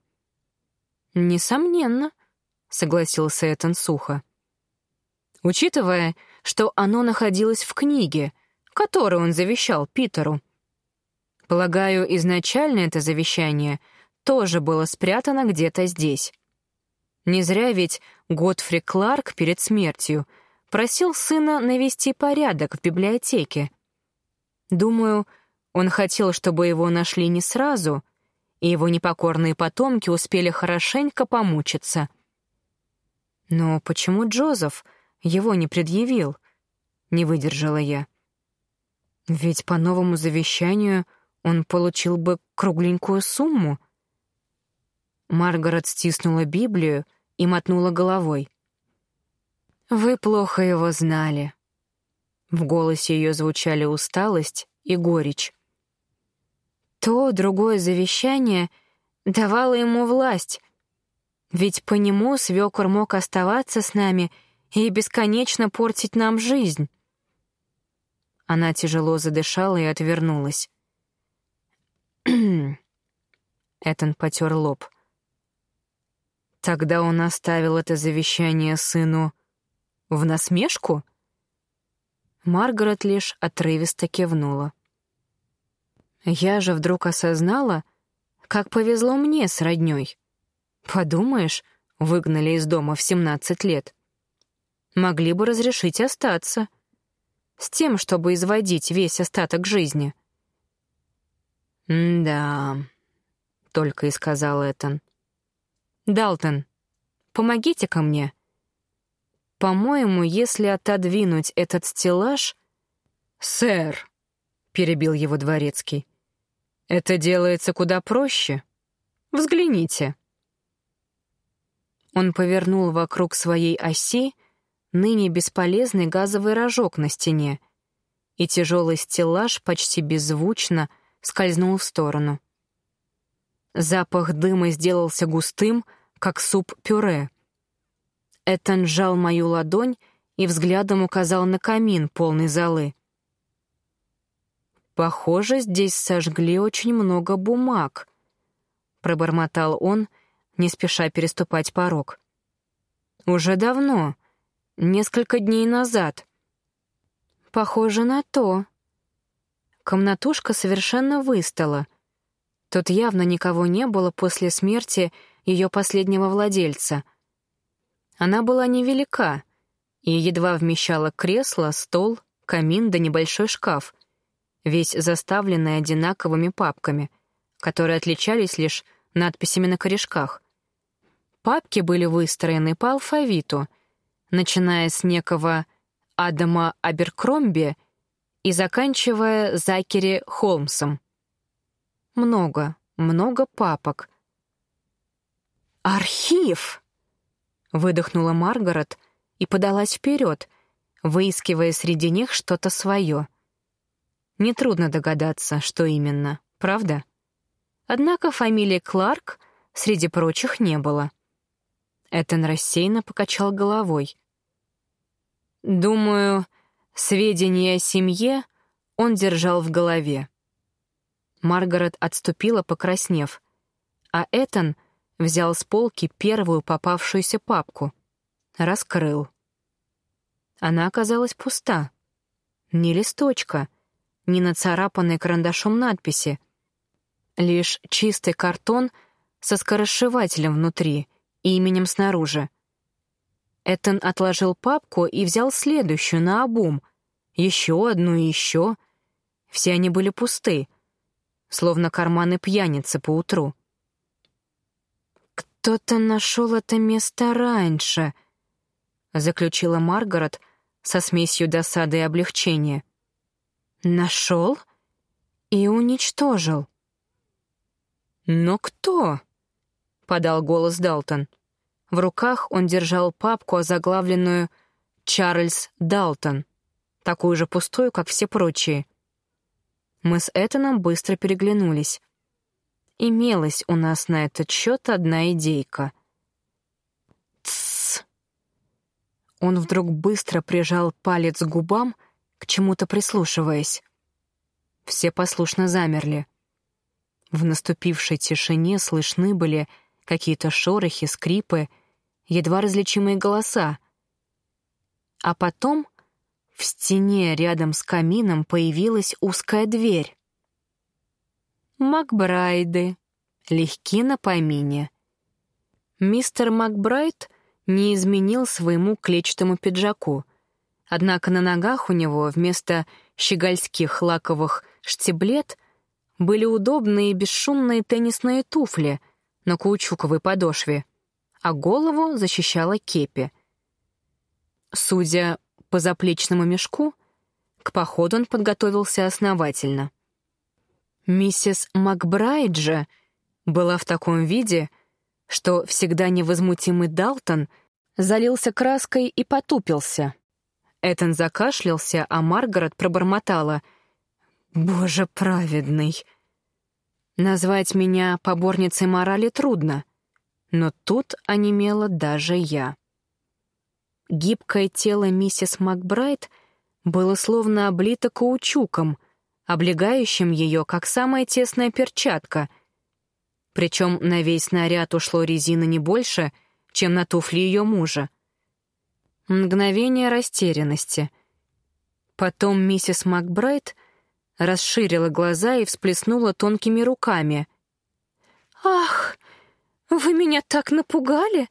«Несомненно», — согласился Этан сухо. «Учитывая, что оно находилось в книге, которую он завещал Питеру. Полагаю, изначально это завещание тоже было спрятано где-то здесь. Не зря ведь Готфри Кларк перед смертью просил сына навести порядок в библиотеке. Думаю, он хотел, чтобы его нашли не сразу — и его непокорные потомки успели хорошенько помучиться. Но почему Джозеф его не предъявил? Не выдержала я. Ведь по новому завещанию он получил бы кругленькую сумму. Маргарет стиснула Библию и мотнула головой. «Вы плохо его знали». В голосе ее звучали усталость и горечь. То другое завещание давало ему власть, ведь по нему свекор мог оставаться с нами и бесконечно портить нам жизнь. Она тяжело задышала и отвернулась. Этон потер лоб. Тогда он оставил это завещание сыну в насмешку? Маргарет лишь отрывисто кивнула. Я же вдруг осознала, как повезло мне с роднёй. Подумаешь, выгнали из дома в 17 лет. Могли бы разрешить остаться. С тем, чтобы изводить весь остаток жизни. «Да», — только и сказал Этан. «Далтон, помогите-ка мне. По-моему, если отодвинуть этот стеллаж...» «Сэр», — перебил его дворецкий, это делается куда проще. Взгляните. Он повернул вокруг своей оси ныне бесполезный газовый рожок на стене, и тяжелый стеллаж почти беззвучно скользнул в сторону. Запах дыма сделался густым, как суп-пюре. Этан сжал мою ладонь и взглядом указал на камин, полный золы. «Похоже, здесь сожгли очень много бумаг», — пробормотал он, не спеша переступать порог. «Уже давно, несколько дней назад». «Похоже на то». Комнатушка совершенно выстала. Тут явно никого не было после смерти ее последнего владельца. Она была невелика и едва вмещала кресло, стол, камин да небольшой шкаф — весь заставленный одинаковыми папками, которые отличались лишь надписями на корешках. Папки были выстроены по алфавиту, начиная с некого Адама Аберкромби и заканчивая Закери Холмсом. Много, много папок. «Архив!» — выдохнула Маргарет и подалась вперед, выискивая среди них что-то свое. Нетрудно догадаться, что именно, правда? Однако фамилии Кларк среди прочих не было. Этон рассеянно покачал головой. Думаю, сведения о семье он держал в голове. Маргарет отступила, покраснев, а Этон взял с полки первую попавшуюся папку, раскрыл. Она оказалась пуста. Ни листочка, ни нацарапанной карандашом надписи. Лишь чистый картон со скоросшивателем внутри и именем снаружи. Этон отложил папку и взял следующую на обум, еще одну и еще. Все они были пусты, словно карманы пьяницы по утру. «Кто-то нашел это место раньше», — заключила Маргарет со смесью досады и облегчения. Нашел и уничтожил. «Но кто?» — подал голос Далтон. В руках он держал папку, озаглавленную «Чарльз Далтон», такую же пустую, как все прочие. Мы с Этаном быстро переглянулись. Имелась у нас на этот счет одна идейка. Тссс. Он вдруг быстро прижал палец к губам, к чему-то прислушиваясь. Все послушно замерли. В наступившей тишине слышны были какие-то шорохи, скрипы, едва различимые голоса. А потом в стене рядом с камином появилась узкая дверь. Макбрайды, легки на помине. Мистер Макбрайт не изменил своему клетчатому пиджаку, однако на ногах у него вместо щегольских лаковых штиблет были удобные бесшумные теннисные туфли на каучуковой подошве, а голову защищала кепи. Судя по заплечному мешку, к походу он подготовился основательно. Миссис Макбрайд же была в таком виде, что всегда невозмутимый Далтон залился краской и потупился. Этон закашлялся, а Маргарет пробормотала. «Боже праведный!» Назвать меня поборницей морали трудно, но тут онемела даже я. Гибкое тело миссис Макбрайт было словно облито каучуком, облегающим ее, как самая тесная перчатка. Причем на весь снаряд ушло резины не больше, чем на туфли ее мужа. Мгновение растерянности. Потом миссис Макбрайт расширила глаза и всплеснула тонкими руками. «Ах, вы меня так напугали!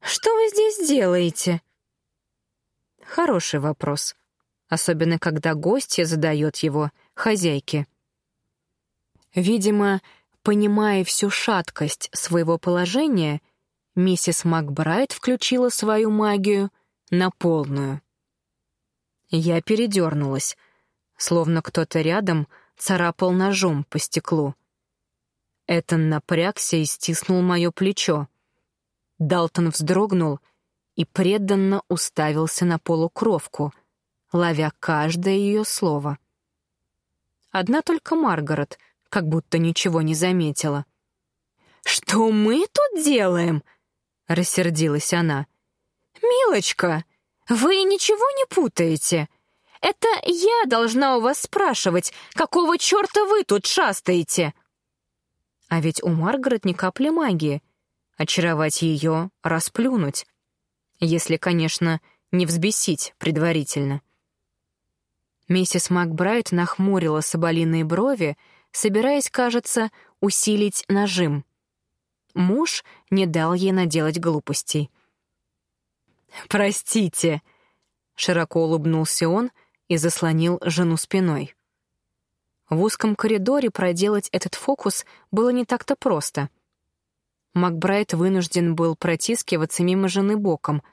Что вы здесь делаете?» Хороший вопрос, особенно когда гостья задает его хозяйке. Видимо, понимая всю шаткость своего положения, миссис Макбрайт включила свою магию на полную. Я передернулась — словно кто-то рядом царапал ножом по стеклу. Этон напрягся и стиснул мое плечо. Далтон вздрогнул и преданно уставился на полукровку, ловя каждое ее слово. Одна только Маргарет как будто ничего не заметила. «Что мы тут делаем?» — рассердилась она. «Милочка, вы ничего не путаете?» Это я должна у вас спрашивать, какого черта вы тут шастаете?» А ведь у Маргарет ни капли магии. Очаровать ее — расплюнуть. Если, конечно, не взбесить предварительно. Миссис Макбрайт нахмурила соболиные брови, собираясь, кажется, усилить нажим. Муж не дал ей наделать глупостей. «Простите», — широко улыбнулся он, и заслонил жену спиной. В узком коридоре проделать этот фокус было не так-то просто. Макбрайт вынужден был протискиваться мимо жены боком.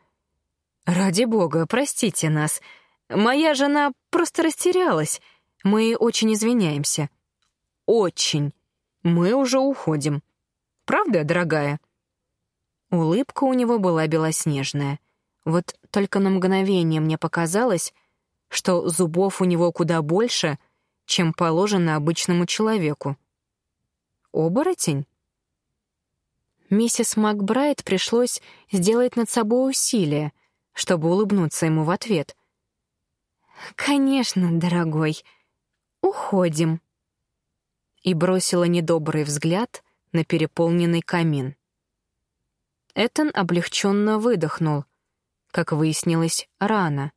«Ради бога, простите нас. Моя жена просто растерялась. Мы очень извиняемся». «Очень. Мы уже уходим. Правда, дорогая?» Улыбка у него была белоснежная. Вот только на мгновение мне показалось, что зубов у него куда больше, чем положено обычному человеку. Оборотень? Миссис Макбрайт пришлось сделать над собой усилие, чтобы улыбнуться ему в ответ. «Конечно, дорогой, уходим», и бросила недобрый взгляд на переполненный камин. Этон облегченно выдохнул, как выяснилось, рано.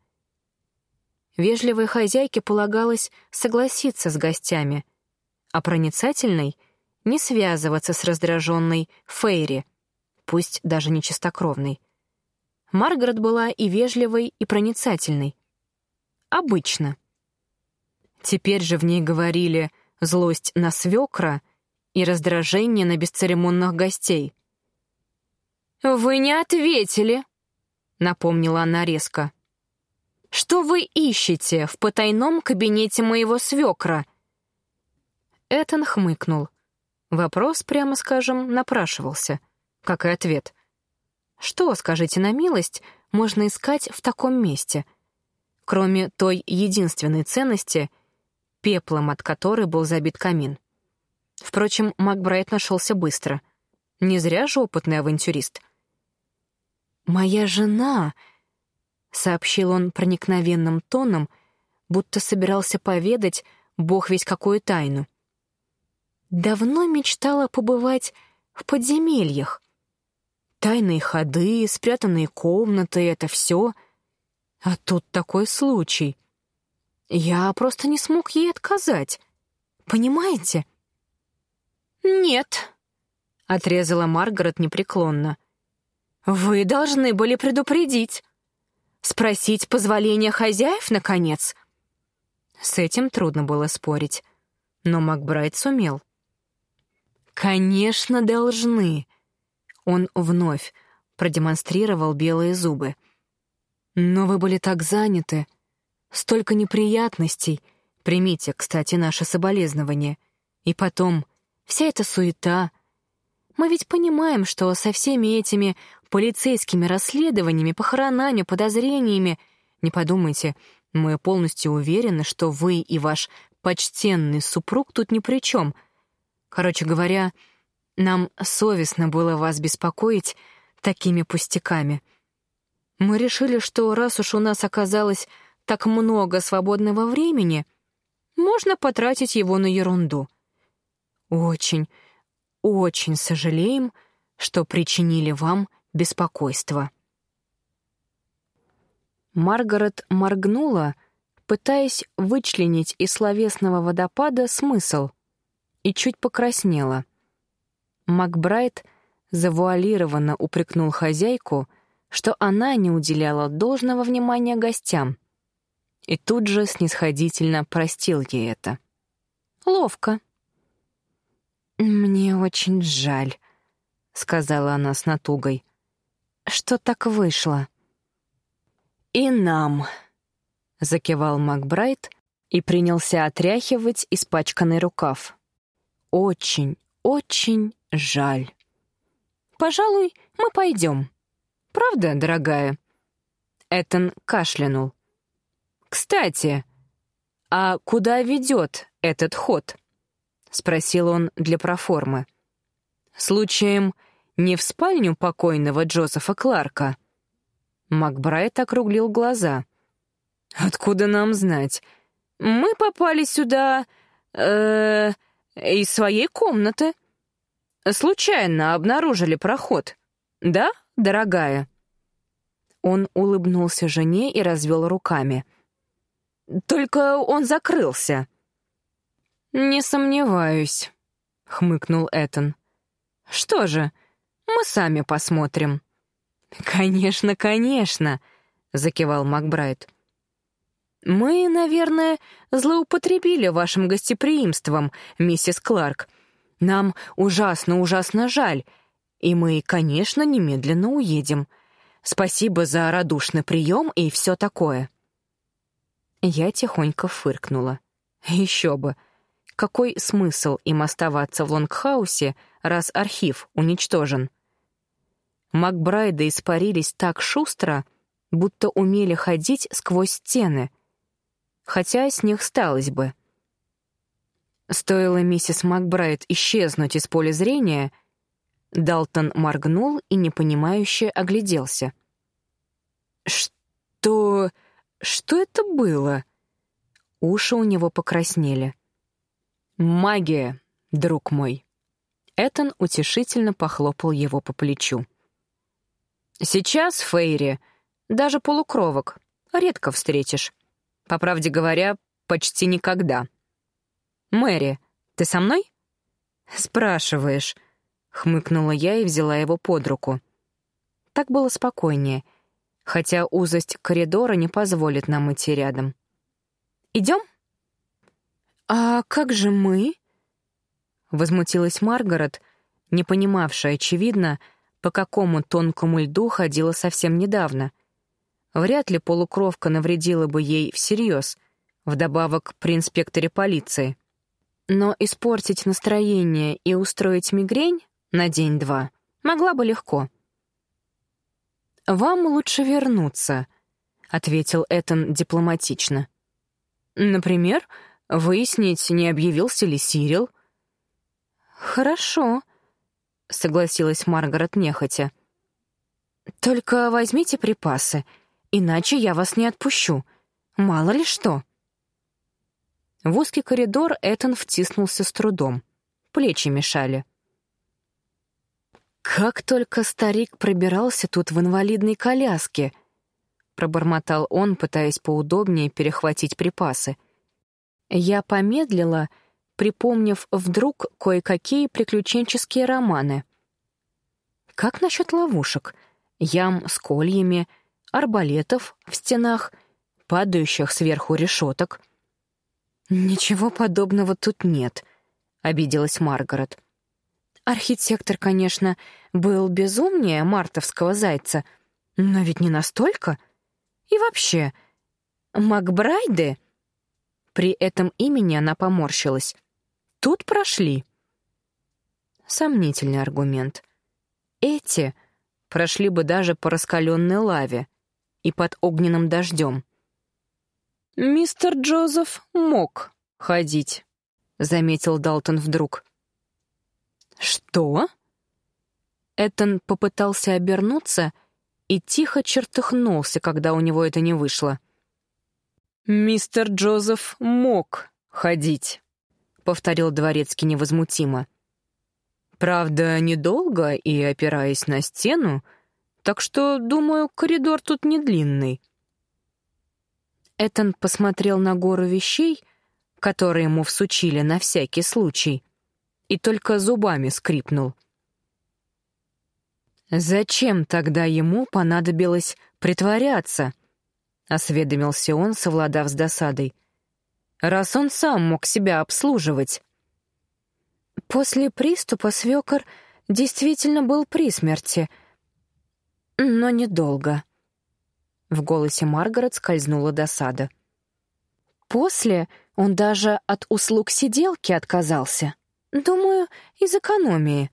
Вежливой хозяйке полагалось согласиться с гостями, а проницательной — не связываться с раздраженной Фейри, пусть даже не чистокровной. Маргарет была и вежливой, и проницательной. Обычно. Теперь же в ней говорили злость на свекра и раздражение на бесцеремонных гостей. «Вы не ответили», — напомнила она резко. Что вы ищете в потайном кабинете моего свекра?» Этан хмыкнул. Вопрос, прямо скажем, напрашивался, как и ответ. Что, скажите на милость, можно искать в таком месте, кроме той единственной ценности, пеплом от которой был забит камин? Впрочем, Макбрайт нашелся быстро. Не зря же опытный авантюрист. «Моя жена», — сообщил он проникновенным тоном, будто собирался поведать бог весь какую тайну. «Давно мечтала побывать в подземельях. Тайные ходы, спрятанные комнаты — это все. А тут такой случай. Я просто не смог ей отказать. Понимаете?» «Нет», — отрезала Маргарет непреклонно. «Вы должны были предупредить. Спросить позволения хозяев, наконец». С этим трудно было спорить, но Макбрайт сумел. «Конечно, должны!» Он вновь продемонстрировал белые зубы. «Но вы были так заняты. Столько неприятностей. Примите, кстати, наше соболезнование. И потом, вся эта суета. Мы ведь понимаем, что со всеми этими полицейскими расследованиями, похоронами, подозрениями... Не подумайте, мы полностью уверены, что вы и ваш почтенный супруг тут ни при чем. Короче говоря, нам совестно было вас беспокоить такими пустяками. Мы решили, что раз уж у нас оказалось так много свободного времени, можно потратить его на ерунду. Очень, очень сожалеем, что причинили вам беспокойство. Маргарет моргнула, пытаясь вычленить из словесного водопада смысл, и чуть покраснела. Макбрайт завуалированно упрекнул хозяйку, что она не уделяла должного внимания гостям, и тут же снисходительно простил ей это. Ловко. «Мне очень жаль», — сказала она с натугой, — «что так вышло». «И нам», — закивал Макбрайт и принялся отряхивать испачканный рукав. «Очень, очень жаль. Пожалуй, мы пойдем. Правда, дорогая?» Этон кашлянул. «Кстати, а куда ведет этот ход?» — спросил он для проформы. «Случаем не в спальню покойного Джозефа Кларка?» Макбрайт округлил глаза. «Откуда нам знать? Мы попали сюда... э из своей комнаты. Случайно обнаружили проход. Да, дорогая?» Он улыбнулся жене и развел руками. «Только он закрылся». «Не сомневаюсь», — хмыкнул Этон. «Что же, мы сами посмотрим». «Конечно, конечно», — закивал Макбрайт. «Мы, наверное, злоупотребили вашим гостеприимством, миссис Кларк. Нам ужасно-ужасно жаль, и мы, конечно, немедленно уедем. Спасибо за радушный прием и все такое». Я тихонько фыркнула. Еще бы. Какой смысл им оставаться в Лонгхаусе, раз архив уничтожен? Макбрайды испарились так шустро, будто умели ходить сквозь стены, хотя с них сталось бы. Стоило миссис Макбрайт исчезнуть из поля зрения, Далтон моргнул и непонимающе огляделся. «Что... что это было?» Уши у него покраснели. «Магия, друг мой!» Этон утешительно похлопал его по плечу. Сейчас в Фейре даже полукровок редко встретишь. По правде говоря, почти никогда. «Мэри, ты со мной?» «Спрашиваешь», — хмыкнула я и взяла его под руку. Так было спокойнее, хотя узость коридора не позволит нам идти рядом. «Идем?» «А как же мы?» — возмутилась Маргарет, не понимавшая, очевидно, — по какому тонкому льду ходила совсем недавно. Вряд ли полукровка навредила бы ей всерьез, вдобавок при инспекторе полиции. Но испортить настроение и устроить мигрень на день-два могла бы легко. «Вам лучше вернуться», — ответил Этан дипломатично. «Например, выяснить, не объявился ли Сирил». «Хорошо», — согласилась Маргарет нехотя. «Только возьмите припасы, иначе я вас не отпущу. Мало ли что». В узкий коридор Этан втиснулся с трудом. Плечи мешали. «Как только старик пробирался тут в инвалидной коляске!» — пробормотал он, пытаясь поудобнее перехватить припасы. Я помедлила, припомнив вдруг кое-какие приключенческие романы. Как насчет ловушек? Ям с кольями, арбалетов в стенах, падающих сверху решеток. «Ничего подобного тут нет», — обиделась Маргарет. Архитектор, конечно, был безумнее мартовского зайца, но ведь не настолько. И вообще, Макбрайды... При этом имени она поморщилась. Тут прошли. Сомнительный аргумент. Эти прошли бы даже по раскаленной лаве и под огненным дождем. «Мистер Джозеф мог ходить», — заметил Далтон вдруг. «Что?» Этон попытался обернуться и тихо чертыхнулся, когда у него это не вышло. «Мистер Джозеф мог ходить», — повторил Дворецкий невозмутимо. «Правда, недолго и опираясь на стену, так что, думаю, коридор тут не длинный». Этон посмотрел на гору вещей, которые ему всучили на всякий случай, и только зубами скрипнул. «Зачем тогда ему понадобилось притворяться?» — осведомился он, совладав с досадой. «Раз он сам мог себя обслуживать». После приступа свекор действительно был при смерти, но недолго. В голосе Маргарет скользнула досада. После он даже от услуг сиделки отказался. Думаю, из экономии.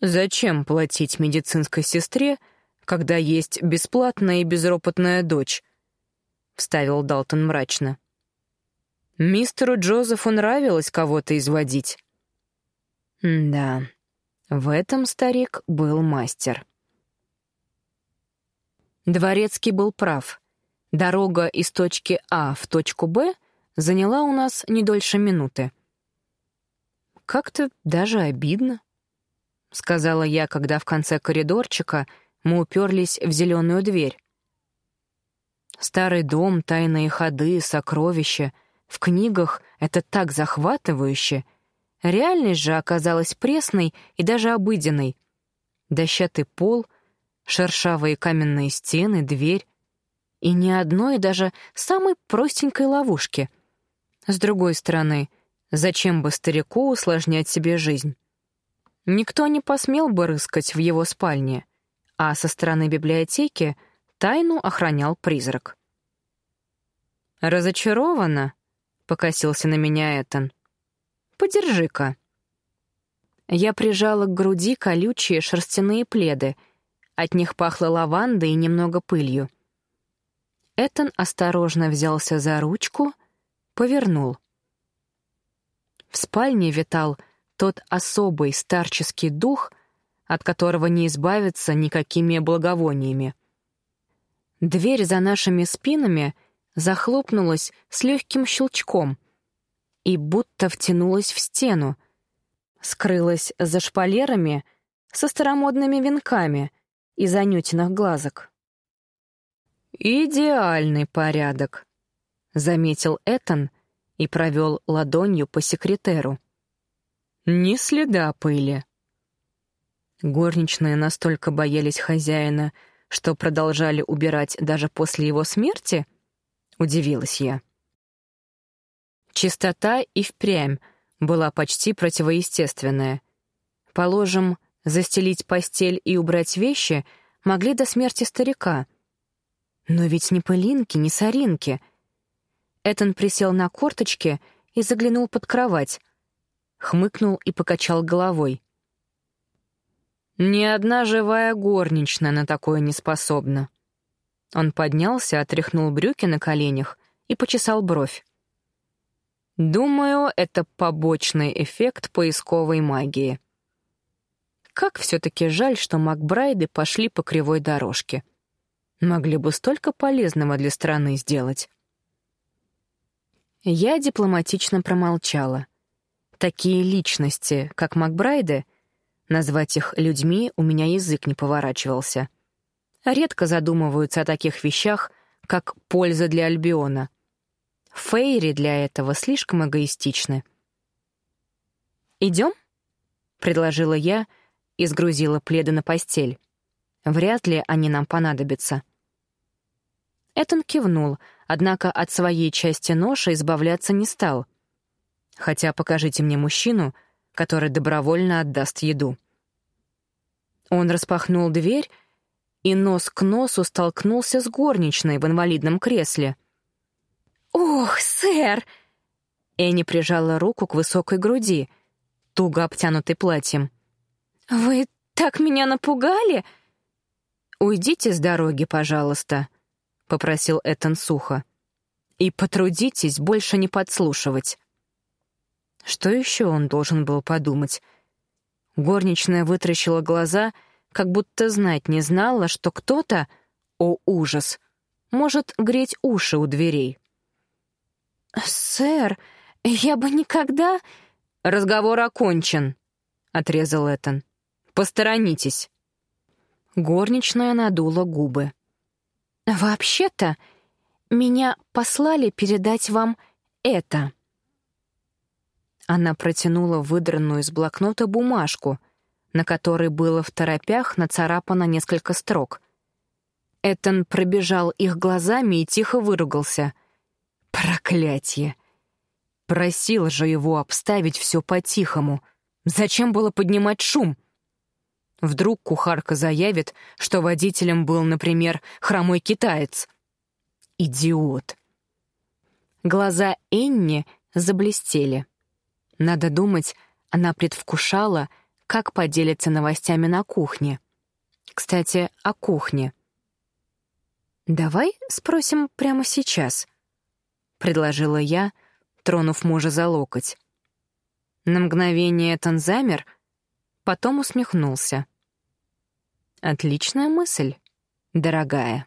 Зачем платить медицинской сестре, когда есть бесплатная и безропотная дочь? Вставил Далтон мрачно. Мистеру Джозефу нравилось кого-то изводить. Да, в этом старик был мастер. Дворецкий был прав. Дорога из точки А в точку Б заняла у нас не дольше минуты. Как-то даже обидно, — сказала я, когда в конце коридорчика мы уперлись в зеленую дверь. Старый дом, тайные ходы, сокровища. В книгах это так захватывающе. Реальность же оказалась пресной и даже обыденной. Дощатый пол, шершавые каменные стены, дверь. И ни одной даже самой простенькой ловушки. С другой стороны, Зачем бы старику усложнять себе жизнь? Никто не посмел бы рыскать в его спальне, а со стороны библиотеки тайну охранял призрак. «Разочарована?» — покосился на меня Этан. «Подержи-ка». Я прижала к груди колючие шерстяные пледы. От них пахло лавандой и немного пылью. Этан осторожно взялся за ручку, повернул — в спальне витал тот особый старческий дух, от которого не избавиться никакими благовониями. Дверь за нашими спинами захлопнулась с легким щелчком и будто втянулась в стену, скрылась за шпалерами со старомодными венками из анютиных глазок. «Идеальный порядок», — заметил Этан, и провел ладонью по секретеру. Ни следа пыли. Горничные настолько боялись хозяина, что продолжали убирать даже после его смерти? Удивилась я. Чистота и впрямь была почти противоестественная. Положим, застелить постель и убрать вещи могли до смерти старика. Но ведь ни пылинки, ни соринки — Этан присел на корточки и заглянул под кровать. Хмыкнул и покачал головой. «Ни одна живая горничная на такое не способна». Он поднялся, отряхнул брюки на коленях и почесал бровь. Думаю, это побочный эффект поисковой магии. Как все-таки жаль, что Макбрайды пошли по кривой дорожке. Могли бы столько полезного для страны сделать. Я дипломатично промолчала. Такие личности, как Макбрайды, назвать их людьми у меня язык не поворачивался. Редко задумываются о таких вещах, как польза для Альбиона. Фейри для этого слишком эгоистичны. «Идем?» — предложила я и сгрузила пледы на постель. Вряд ли они нам понадобятся. Этон кивнул, однако от своей части ноши избавляться не стал. Хотя покажите мне мужчину, который добровольно отдаст еду. Он распахнул дверь и нос к носу столкнулся с горничной в инвалидном кресле. «Ох, сэр!» Энни прижала руку к высокой груди, туго обтянутой платьем. «Вы так меня напугали?» «Уйдите с дороги, пожалуйста», — попросил Этан сухо. «И потрудитесь больше не подслушивать». Что еще он должен был подумать? Горничная вытращила глаза, как будто знать не знала, что кто-то, о ужас, может греть уши у дверей. «Сэр, я бы никогда...» «Разговор окончен», — отрезал Этан. Посторонитесь». Горничная надула губы. «Вообще-то, меня послали передать вам это». Она протянула выдранную из блокнота бумажку, на которой было в торопях нацарапано несколько строк. Этан пробежал их глазами и тихо выругался. «Проклятье!» Просил же его обставить все по-тихому. Зачем было поднимать шум? Вдруг кухарка заявит, что водителем был, например, хромой китаец. Идиот. Глаза Энни заблестели. Надо думать, она предвкушала, как поделиться новостями на кухне. Кстати, о кухне. «Давай спросим прямо сейчас», — предложила я, тронув мужа за локоть. На мгновение Этан замер, Потом усмехнулся. «Отличная мысль, дорогая».